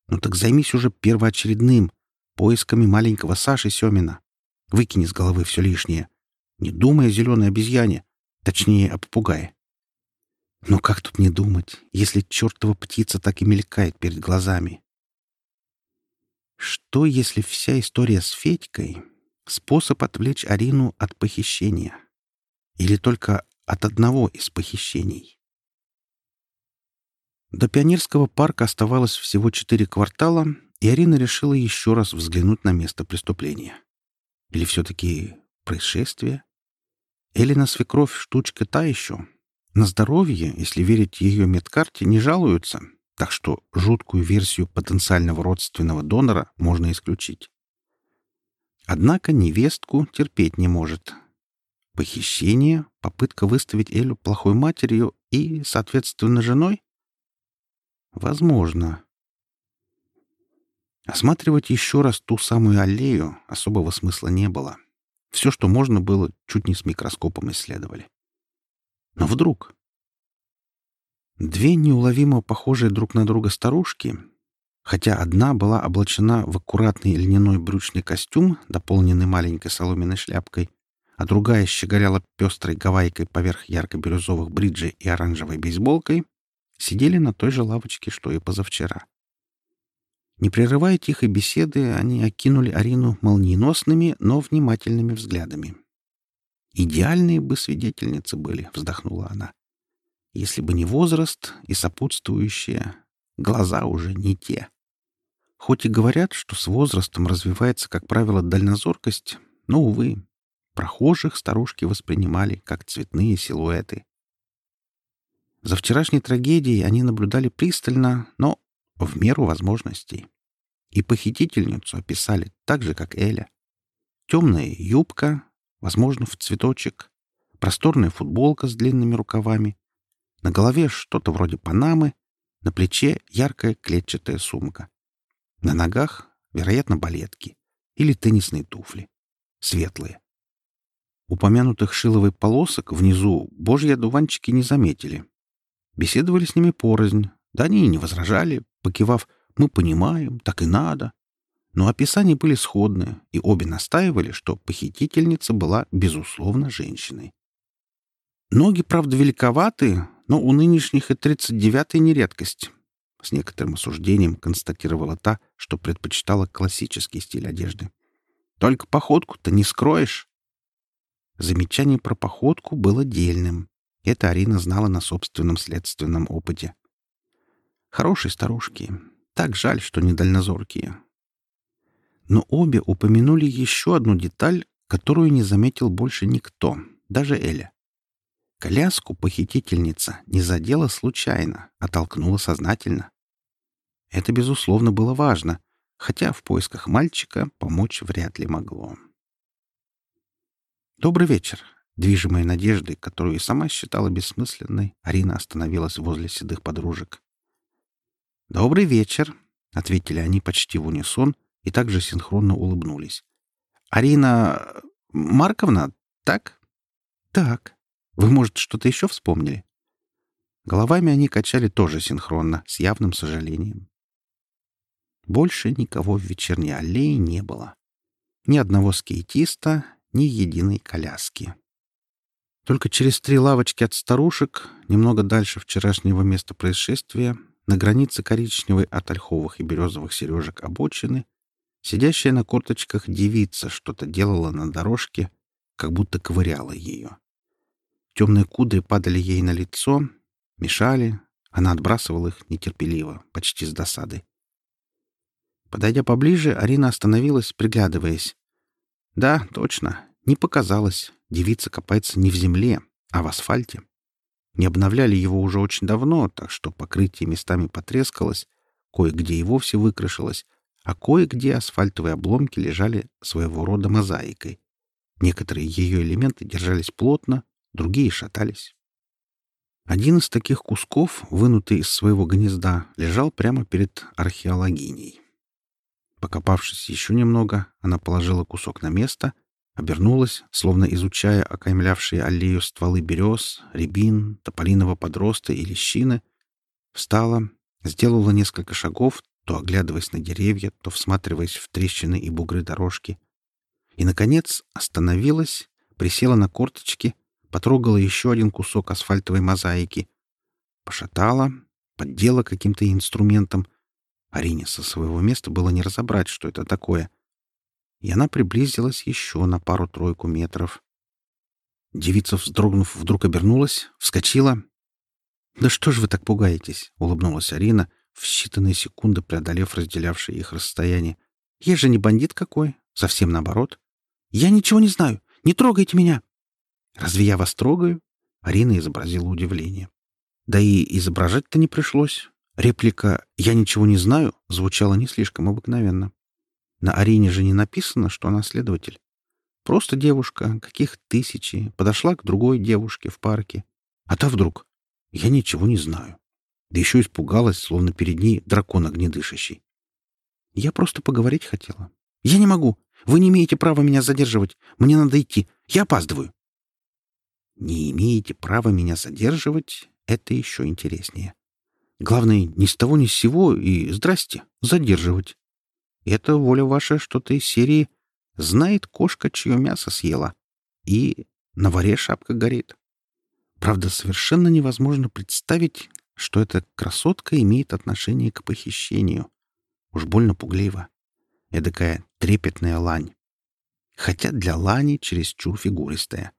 Ну так займись уже первоочередным, поисками маленького Саши Семина. Выкини с головы все лишнее. Не думай о зеленой обезьяне, точнее, о попугае. Но как тут не думать, если чертова птица так и мелькает перед глазами? Что, если вся история с Федькой — способ отвлечь Арину от похищения? Или только от одного из похищений? До Пионерского парка оставалось всего четыре квартала, и Арина решила еще раз взглянуть на место преступления. Или все-таки происшествие? Элина свекровь штучка та еще. На здоровье, если верить ее медкарте, не жалуются, так что жуткую версию потенциального родственного донора можно исключить. Однако невестку терпеть не может. Похищение, попытка выставить Элю плохой матерью и, соответственно, женой? Возможно. Осматривать еще раз ту самую аллею особого смысла не было. Все, что можно было, чуть не с микроскопом исследовали. Но вдруг... Две неуловимо похожие друг на друга старушки, хотя одна была облачена в аккуратный льняной брючный костюм, дополненный маленькой соломенной шляпкой, а другая щеголяла пестрой гавайкой поверх ярко-бирюзовых бриджей и оранжевой бейсболкой, сидели на той же лавочке, что и позавчера. Не прерывая тихой беседы, они окинули Арину молниеносными, но внимательными взглядами. «Идеальные бы свидетельницы были», — вздохнула она. «Если бы не возраст и сопутствующие, глаза уже не те. Хоть и говорят, что с возрастом развивается, как правило, дальнозоркость, но, увы, прохожих старушки воспринимали как цветные силуэты. За вчерашней трагедией они наблюдали пристально, но в меру возможностей. И похитительницу описали так же, как Эля. Темная юбка, возможно, в цветочек, просторная футболка с длинными рукавами, на голове что-то вроде панамы, на плече яркая клетчатая сумка. На ногах, вероятно, балетки или теннисные туфли. Светлые. Упомянутых шиловой полосок внизу божьи одуванчики не заметили. Беседовали с ними порознь, да они и не возражали, покивав «мы понимаем, так и надо». Но описания были сходные, и обе настаивали, что похитительница была, безусловно, женщиной. Ноги, правда, великоваты, но у нынешних и тридцать девятый не редкость. С некоторым осуждением констатировала та, что предпочитала классический стиль одежды. Только походку-то не скроешь. Замечание про походку было дельным. Это Арина знала на собственном следственном опыте. Хорошие старушки. Так жаль, что недальнозоркие. Но обе упомянули еще одну деталь, которую не заметил больше никто, даже Эля. Коляску похитительница не задела случайно, а толкнула сознательно. Это, безусловно, было важно, хотя в поисках мальчика помочь вряд ли могло. «Добрый вечер!» Движимая надеждой, которую и сама считала бессмысленной, Арина остановилась возле седых подружек. «Добрый вечер!» — ответили они почти в унисон и также синхронно улыбнулись. «Арина Марковна, так?» «Так. Вы, может, что-то еще вспомнили?» Головами они качали тоже синхронно, с явным сожалением. Больше никого в вечерней аллее не было. Ни одного скейтиста, ни единой коляски. Только через три лавочки от старушек, немного дальше вчерашнего места происшествия, на границе коричневой от ольховых и березовых сережек обочины, сидящая на корточках девица что-то делала на дорожке, как будто ковыряла ее. Темные кудри падали ей на лицо, мешали, она отбрасывала их нетерпеливо, почти с досадой. Подойдя поближе, Арина остановилась, приглядываясь. Да, точно, не показалось. Девица копается не в земле, а в асфальте. Не обновляли его уже очень давно, так что покрытие местами потрескалось, кое-где и вовсе выкрашилось, а кое-где асфальтовые обломки лежали своего рода мозаикой. Некоторые ее элементы держались плотно, другие шатались. Один из таких кусков, вынутый из своего гнезда, лежал прямо перед археологиней. Покопавшись еще немного, она положила кусок на место, обернулась, словно изучая окаймлявшие аллею стволы берез, рябин, тополиного подроста и лещины, встала, сделала несколько шагов, то оглядываясь на деревья, то всматриваясь в трещины и бугры дорожки. И, наконец, остановилась, присела на корточки, потрогала еще один кусок асфальтовой мозаики, пошатала, поддела каким-то инструментом — Арине со своего места было не разобрать, что это такое. И она приблизилась еще на пару-тройку метров. Девица, вздрогнув, вдруг обернулась, вскочила. «Да что ж вы так пугаетесь?» — улыбнулась Арина, в считанные секунды преодолев разделявшее их расстояние. «Я же не бандит какой. Совсем наоборот. Я ничего не знаю. Не трогайте меня!» «Разве я вас трогаю?» Арина изобразила удивление. Да и изображать-то не пришлось. Реплика «Я ничего не знаю» звучала не слишком обыкновенно. На Арине же не написано, что она следователь. Просто девушка, каких тысячи, подошла к другой девушке в парке. А та вдруг «Я ничего не знаю». Да еще испугалась, словно перед ней дракон огнедышащий. «Я просто поговорить хотела». «Я не могу. Вы не имеете права меня задерживать. Мне надо идти. Я опаздываю». «Не имеете права меня задерживать» — это еще интереснее. Главное, ни с того ни с сего и «здрасте» задерживать. Это воля ваша что-то из серии «Знает кошка, чье мясо съела» и «На варе шапка горит». Правда, совершенно невозможно представить, что эта красотка имеет отношение к похищению. Уж больно пугливо. Эдакая трепетная лань. Хотя для лани чересчур фигуристая.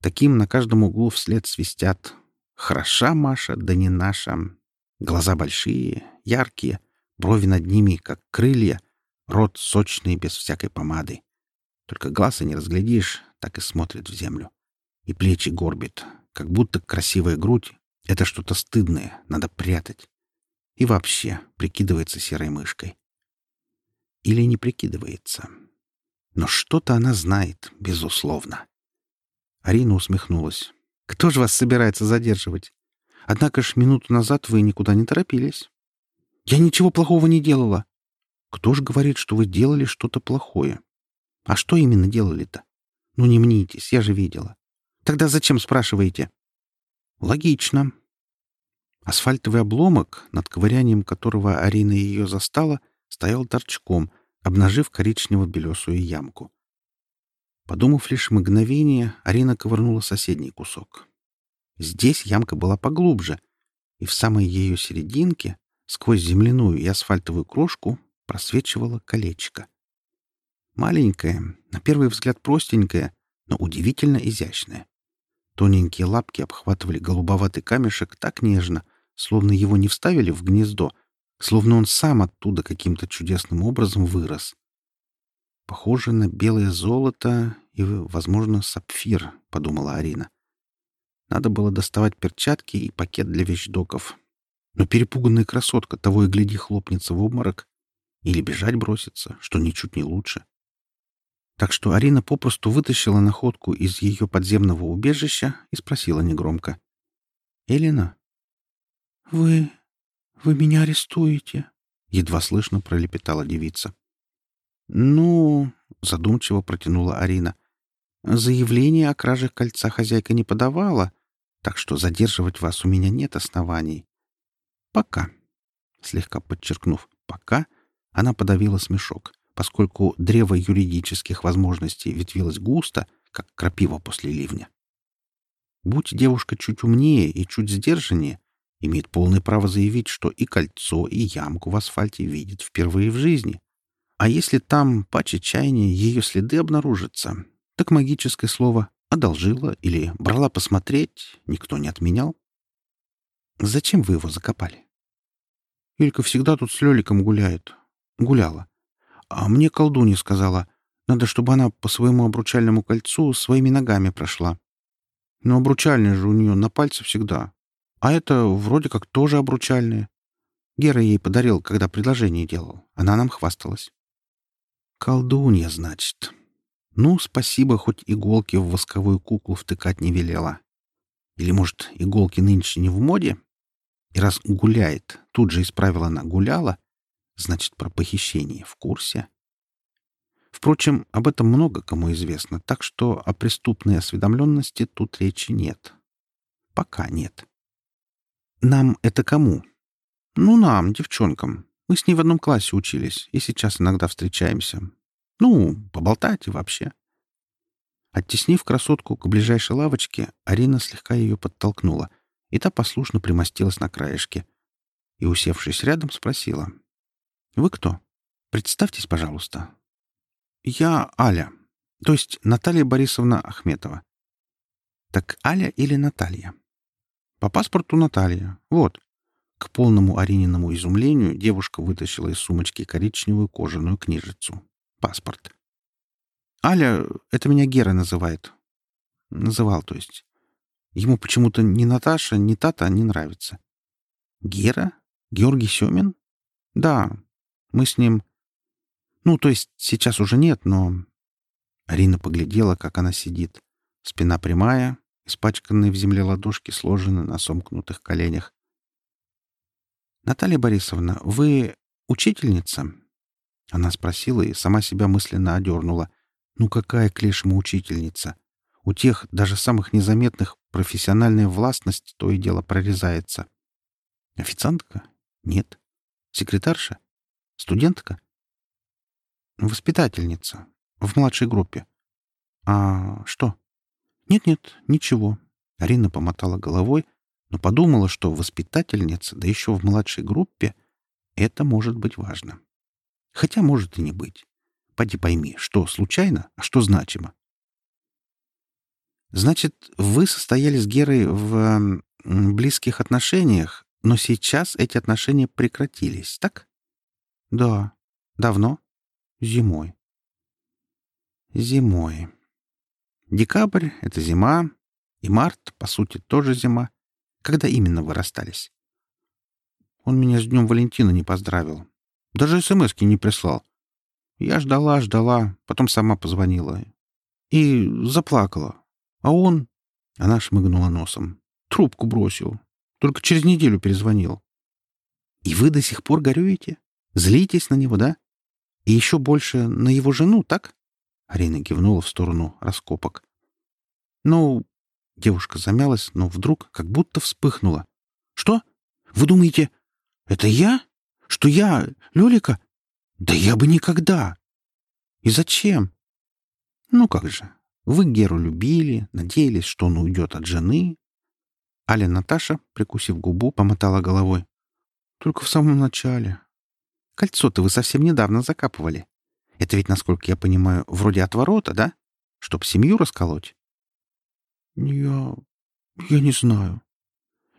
Таким на каждом углу вслед свистят «Хороша Маша, да не наша, Глаза большие, яркие, брови над ними, как крылья, рот сочный, без всякой помады. Только глаза не разглядишь, так и смотрит в землю. И плечи горбит, как будто красивая грудь — это что-то стыдное, надо прятать. И вообще прикидывается серой мышкой. Или не прикидывается. Но что-то она знает, безусловно. Арина усмехнулась. «Кто же вас собирается задерживать? Однако ж минуту назад вы никуда не торопились. Я ничего плохого не делала. Кто ж говорит, что вы делали что-то плохое? А что именно делали-то? Ну не мнитесь, я же видела. Тогда зачем спрашиваете? Логично. Асфальтовый обломок, над ковырянием которого Арина ее застала, стоял торчком, обнажив коричнево-белесую ямку. Подумав лишь мгновение, Арина ковырнула соседний кусок. Здесь ямка была поглубже, и в самой ее серединке, сквозь земляную и асфальтовую крошку, просвечивало колечко. Маленькое, на первый взгляд простенькое, но удивительно изящное. Тоненькие лапки обхватывали голубоватый камешек так нежно, словно его не вставили в гнездо, словно он сам оттуда каким-то чудесным образом вырос. Похоже на белое золото и, возможно, сапфир, — подумала Арина. Надо было доставать перчатки и пакет для вещдоков. Но перепуганная красотка того и гляди хлопнется в обморок или бежать бросится, что ничуть не лучше. Так что Арина попросту вытащила находку из ее подземного убежища и спросила негромко. «Элина?» «Вы... вы меня арестуете?» — едва слышно пролепетала девица. «Ну...» — задумчиво протянула Арина. «Заявление о краже кольца хозяйка не подавала, так что задерживать вас у меня нет оснований. Пока». Слегка подчеркнув «пока», она подавила смешок, поскольку древо юридических возможностей ветвилось густо, как крапива после ливня. Будь девушка чуть умнее и чуть сдержаннее, имеет полное право заявить, что и кольцо, и ямку в асфальте видит впервые в жизни. А если там, по чаяния, ее следы обнаружатся, так магическое слово «одолжила» или «брала посмотреть» никто не отменял. Зачем вы его закопали? Илька всегда тут с Лёликом гуляет. Гуляла. А мне колдунья сказала, надо, чтобы она по своему обручальному кольцу своими ногами прошла. Но обручальное же у нее на пальце всегда. А это вроде как тоже обручальное. Гера ей подарил, когда предложение делал. Она нам хвасталась. Колдунья, значит. Ну, спасибо, хоть иголки в восковую куклу втыкать не велела. Или, может, иголки нынче не в моде? И раз гуляет, тут же исправила она гуляла, значит, про похищение в курсе. Впрочем, об этом много кому известно, так что о преступной осведомленности тут речи нет. Пока нет. Нам это кому? Ну, нам, девчонкам. Мы с ней в одном классе учились и сейчас иногда встречаемся. Ну, поболтать и вообще. Оттеснив красотку к ближайшей лавочке, Арина слегка ее подтолкнула, и та послушно примостилась на краешке. И, усевшись рядом, спросила. «Вы кто? Представьтесь, пожалуйста». «Я Аля, то есть Наталья Борисовна Ахметова». «Так Аля или Наталья?» «По паспорту Наталья. Вот». К полному Арининому изумлению девушка вытащила из сумочки коричневую кожаную книжицу. Паспорт. «Аля, это меня Гера называет». Называл, то есть. Ему почему-то ни Наташа, ни Тата не нравится. «Гера? Георгий Семин?» «Да. Мы с ним...» Ну, то есть сейчас уже нет, но... Арина поглядела, как она сидит. Спина прямая, испачканные в земле ладошки сложены на сомкнутых коленях. «Наталья Борисовна, вы учительница?» Она спросила и сама себя мысленно одернула. «Ну какая к лешему учительница? У тех, даже самых незаметных, профессиональная властность то и дело прорезается. Официантка? Нет. Секретарша? Студентка? Воспитательница. В младшей группе. А что? Нет-нет, ничего. Арина помотала головой, но подумала, что воспитательница, да еще в младшей группе, это может быть важно. Хотя может и не быть. Поди пойми, что случайно, а что значимо. Значит, вы состояли с Герой в близких отношениях, но сейчас эти отношения прекратились, так? Да. Давно? Зимой. Зимой. Декабрь — это зима, и март, по сути, тоже зима. Когда именно вы расстались? Он меня с Днем Валентина не поздравил. Даже смс не прислал. Я ждала, ждала, потом сама позвонила. И заплакала. А он... Она шмыгнула носом. Трубку бросил. Только через неделю перезвонил. И вы до сих пор горюете? Злитесь на него, да? И еще больше на его жену, так? Арина кивнула в сторону раскопок. Ну, девушка замялась, но вдруг как будто вспыхнула. Что? Вы думаете, это я? Что я, Лёлика? Да я бы никогда. И зачем? Ну как же, вы Геру любили, надеялись, что он уйдет от жены. Аля Наташа, прикусив губу, помотала головой. Только в самом начале. Кольцо-то вы совсем недавно закапывали. Это ведь, насколько я понимаю, вроде отворота, да? Чтоб семью расколоть. Я... я не знаю.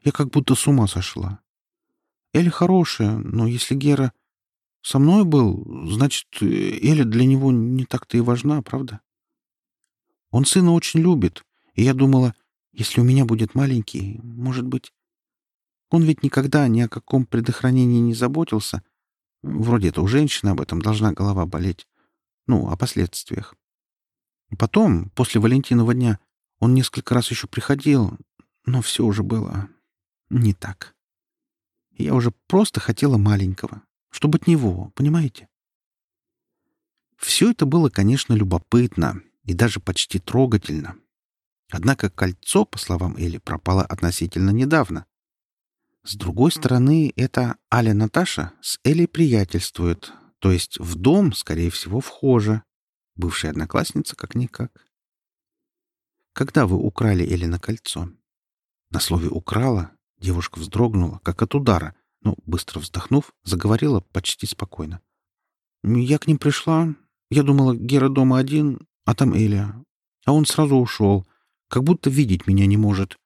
Я как будто с ума сошла. Эля хорошая, но если Гера со мной был, значит, Эля для него не так-то и важна, правда? Он сына очень любит, и я думала, если у меня будет маленький, может быть... Он ведь никогда ни о каком предохранении не заботился. Вроде это у женщины об этом должна голова болеть. Ну, о последствиях. Потом, после Валентинова дня, он несколько раз еще приходил, но все уже было не так. Я уже просто хотела маленького, чтобы от него, понимаете? Все это было, конечно, любопытно и даже почти трогательно. Однако кольцо, по словам Эли, пропало относительно недавно. С другой стороны, это Аля Наташа с Элей приятельствует, то есть в дом, скорее всего, вхожа. Бывшая одноклассница как-никак. Когда вы украли Эли на кольцо? На слове «украла» девушка вздрогнула, как от удара, но, быстро вздохнув, заговорила почти спокойно. «Я к ним пришла. Я думала, Гера дома один, а там Эля. А он сразу ушел, как будто видеть меня не может.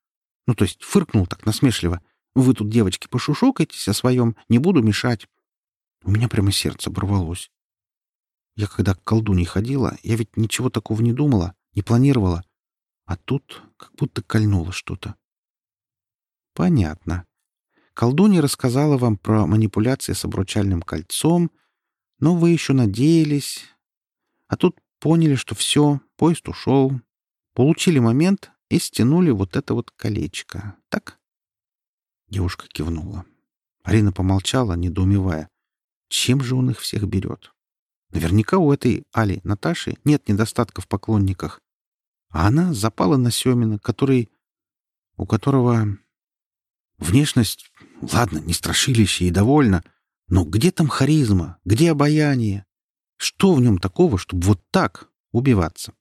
Ну, то есть фыркнул так насмешливо. Вы тут, девочки, пошушукайтесь о своем, не буду мешать. У меня прямо сердце оборвалось. Я когда к колдуне ходила, я ведь ничего такого не думала, не планировала. А тут как будто кольнуло что-то. Понятно. Колдунья рассказала вам про манипуляции с обручальным кольцом, но вы еще надеялись. А тут поняли, что все, поезд ушел. Получили момент и стянули вот это вот колечко. Так? Девушка кивнула. Арина помолчала, недоумевая. Чем же он их всех берет? Наверняка у этой Али Наташи нет недостатка в поклонниках. А она запала на Семина, который... у которого... Внешность, ладно, не страшилище и довольно, но где там харизма, где обаяние? Что в нем такого, чтобы вот так убиваться?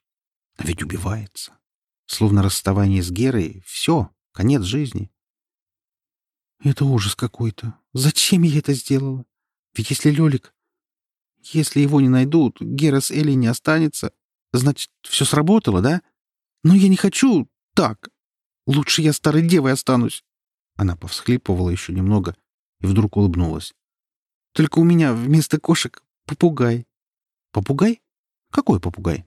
А ведь убивается. Словно расставание с Герой — все, конец жизни. Это ужас какой-то. Зачем я это сделала? Ведь если Лёлик... Если его не найдут, Гера с Элли не останется, значит, все сработало, да? Но я не хочу так. Лучше я старой девой останусь. Она повсхлипывала еще немного и вдруг улыбнулась. Только у меня вместо кошек попугай. Попугай? Какой попугай?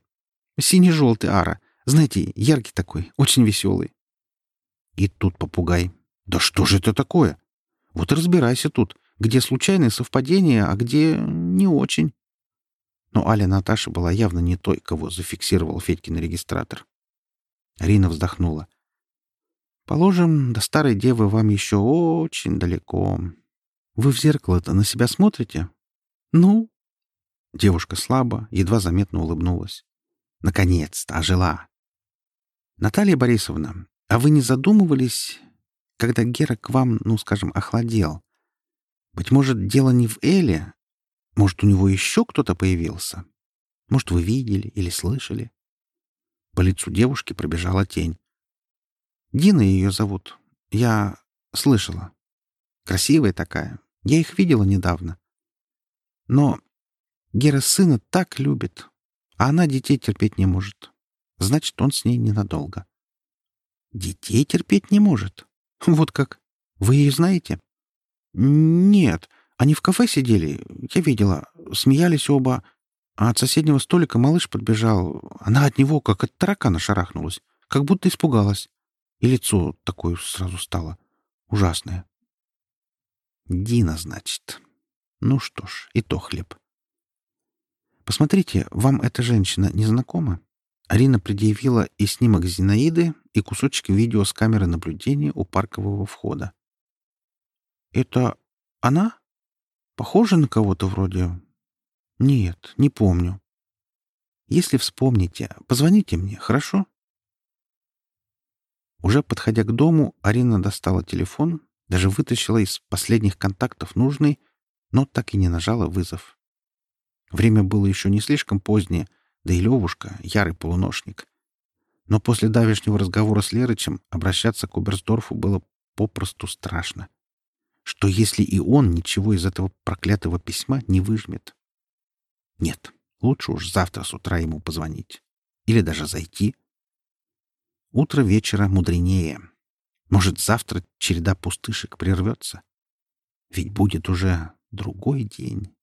Синий-желтый ара. Знаете, яркий такой, очень веселый. И тут попугай. Да что же это такое? Вот разбирайся тут где случайные совпадения, а где не очень. Но Аля Наташа была явно не той, кого зафиксировал Федькин регистратор. Арина вздохнула. «Положим, до старой девы вам еще очень далеко. Вы в зеркало-то на себя смотрите?» «Ну?» Девушка слабо, едва заметно улыбнулась. «Наконец-то ожила!» «Наталья Борисовна, а вы не задумывались, когда Гера к вам, ну, скажем, охладел, быть может, дело не в Эле. Может, у него еще кто-то появился? Может, вы видели или слышали? По лицу девушки пробежала тень. Дина ее зовут. Я слышала. Красивая такая. Я их видела недавно. Но Гера сына так любит, а она детей терпеть не может. Значит, он с ней ненадолго. Детей терпеть не может. Вот как. Вы ее знаете? «Нет, они в кафе сидели, я видела, смеялись оба, а от соседнего столика малыш подбежал. Она от него, как от таракана, шарахнулась, как будто испугалась. И лицо такое сразу стало ужасное. Дина, значит. Ну что ж, и то хлеб. Посмотрите, вам эта женщина не знакома? Арина предъявила и снимок Зинаиды, и кусочек видео с камеры наблюдения у паркового входа. «Это она? Похожа на кого-то вроде...» «Нет, не помню. Если вспомните, позвоните мне, хорошо?» Уже подходя к дому, Арина достала телефон, даже вытащила из последних контактов нужный, но так и не нажала вызов. Время было еще не слишком позднее, да и Левушка — ярый полуношник. Но после давешнего разговора с Лерычем обращаться к Уберсдорфу было попросту страшно что если и он ничего из этого проклятого письма не выжмет? Нет, лучше уж завтра с утра ему позвонить. Или даже зайти. Утро вечера мудренее. Может, завтра череда пустышек прервется? Ведь будет уже другой день.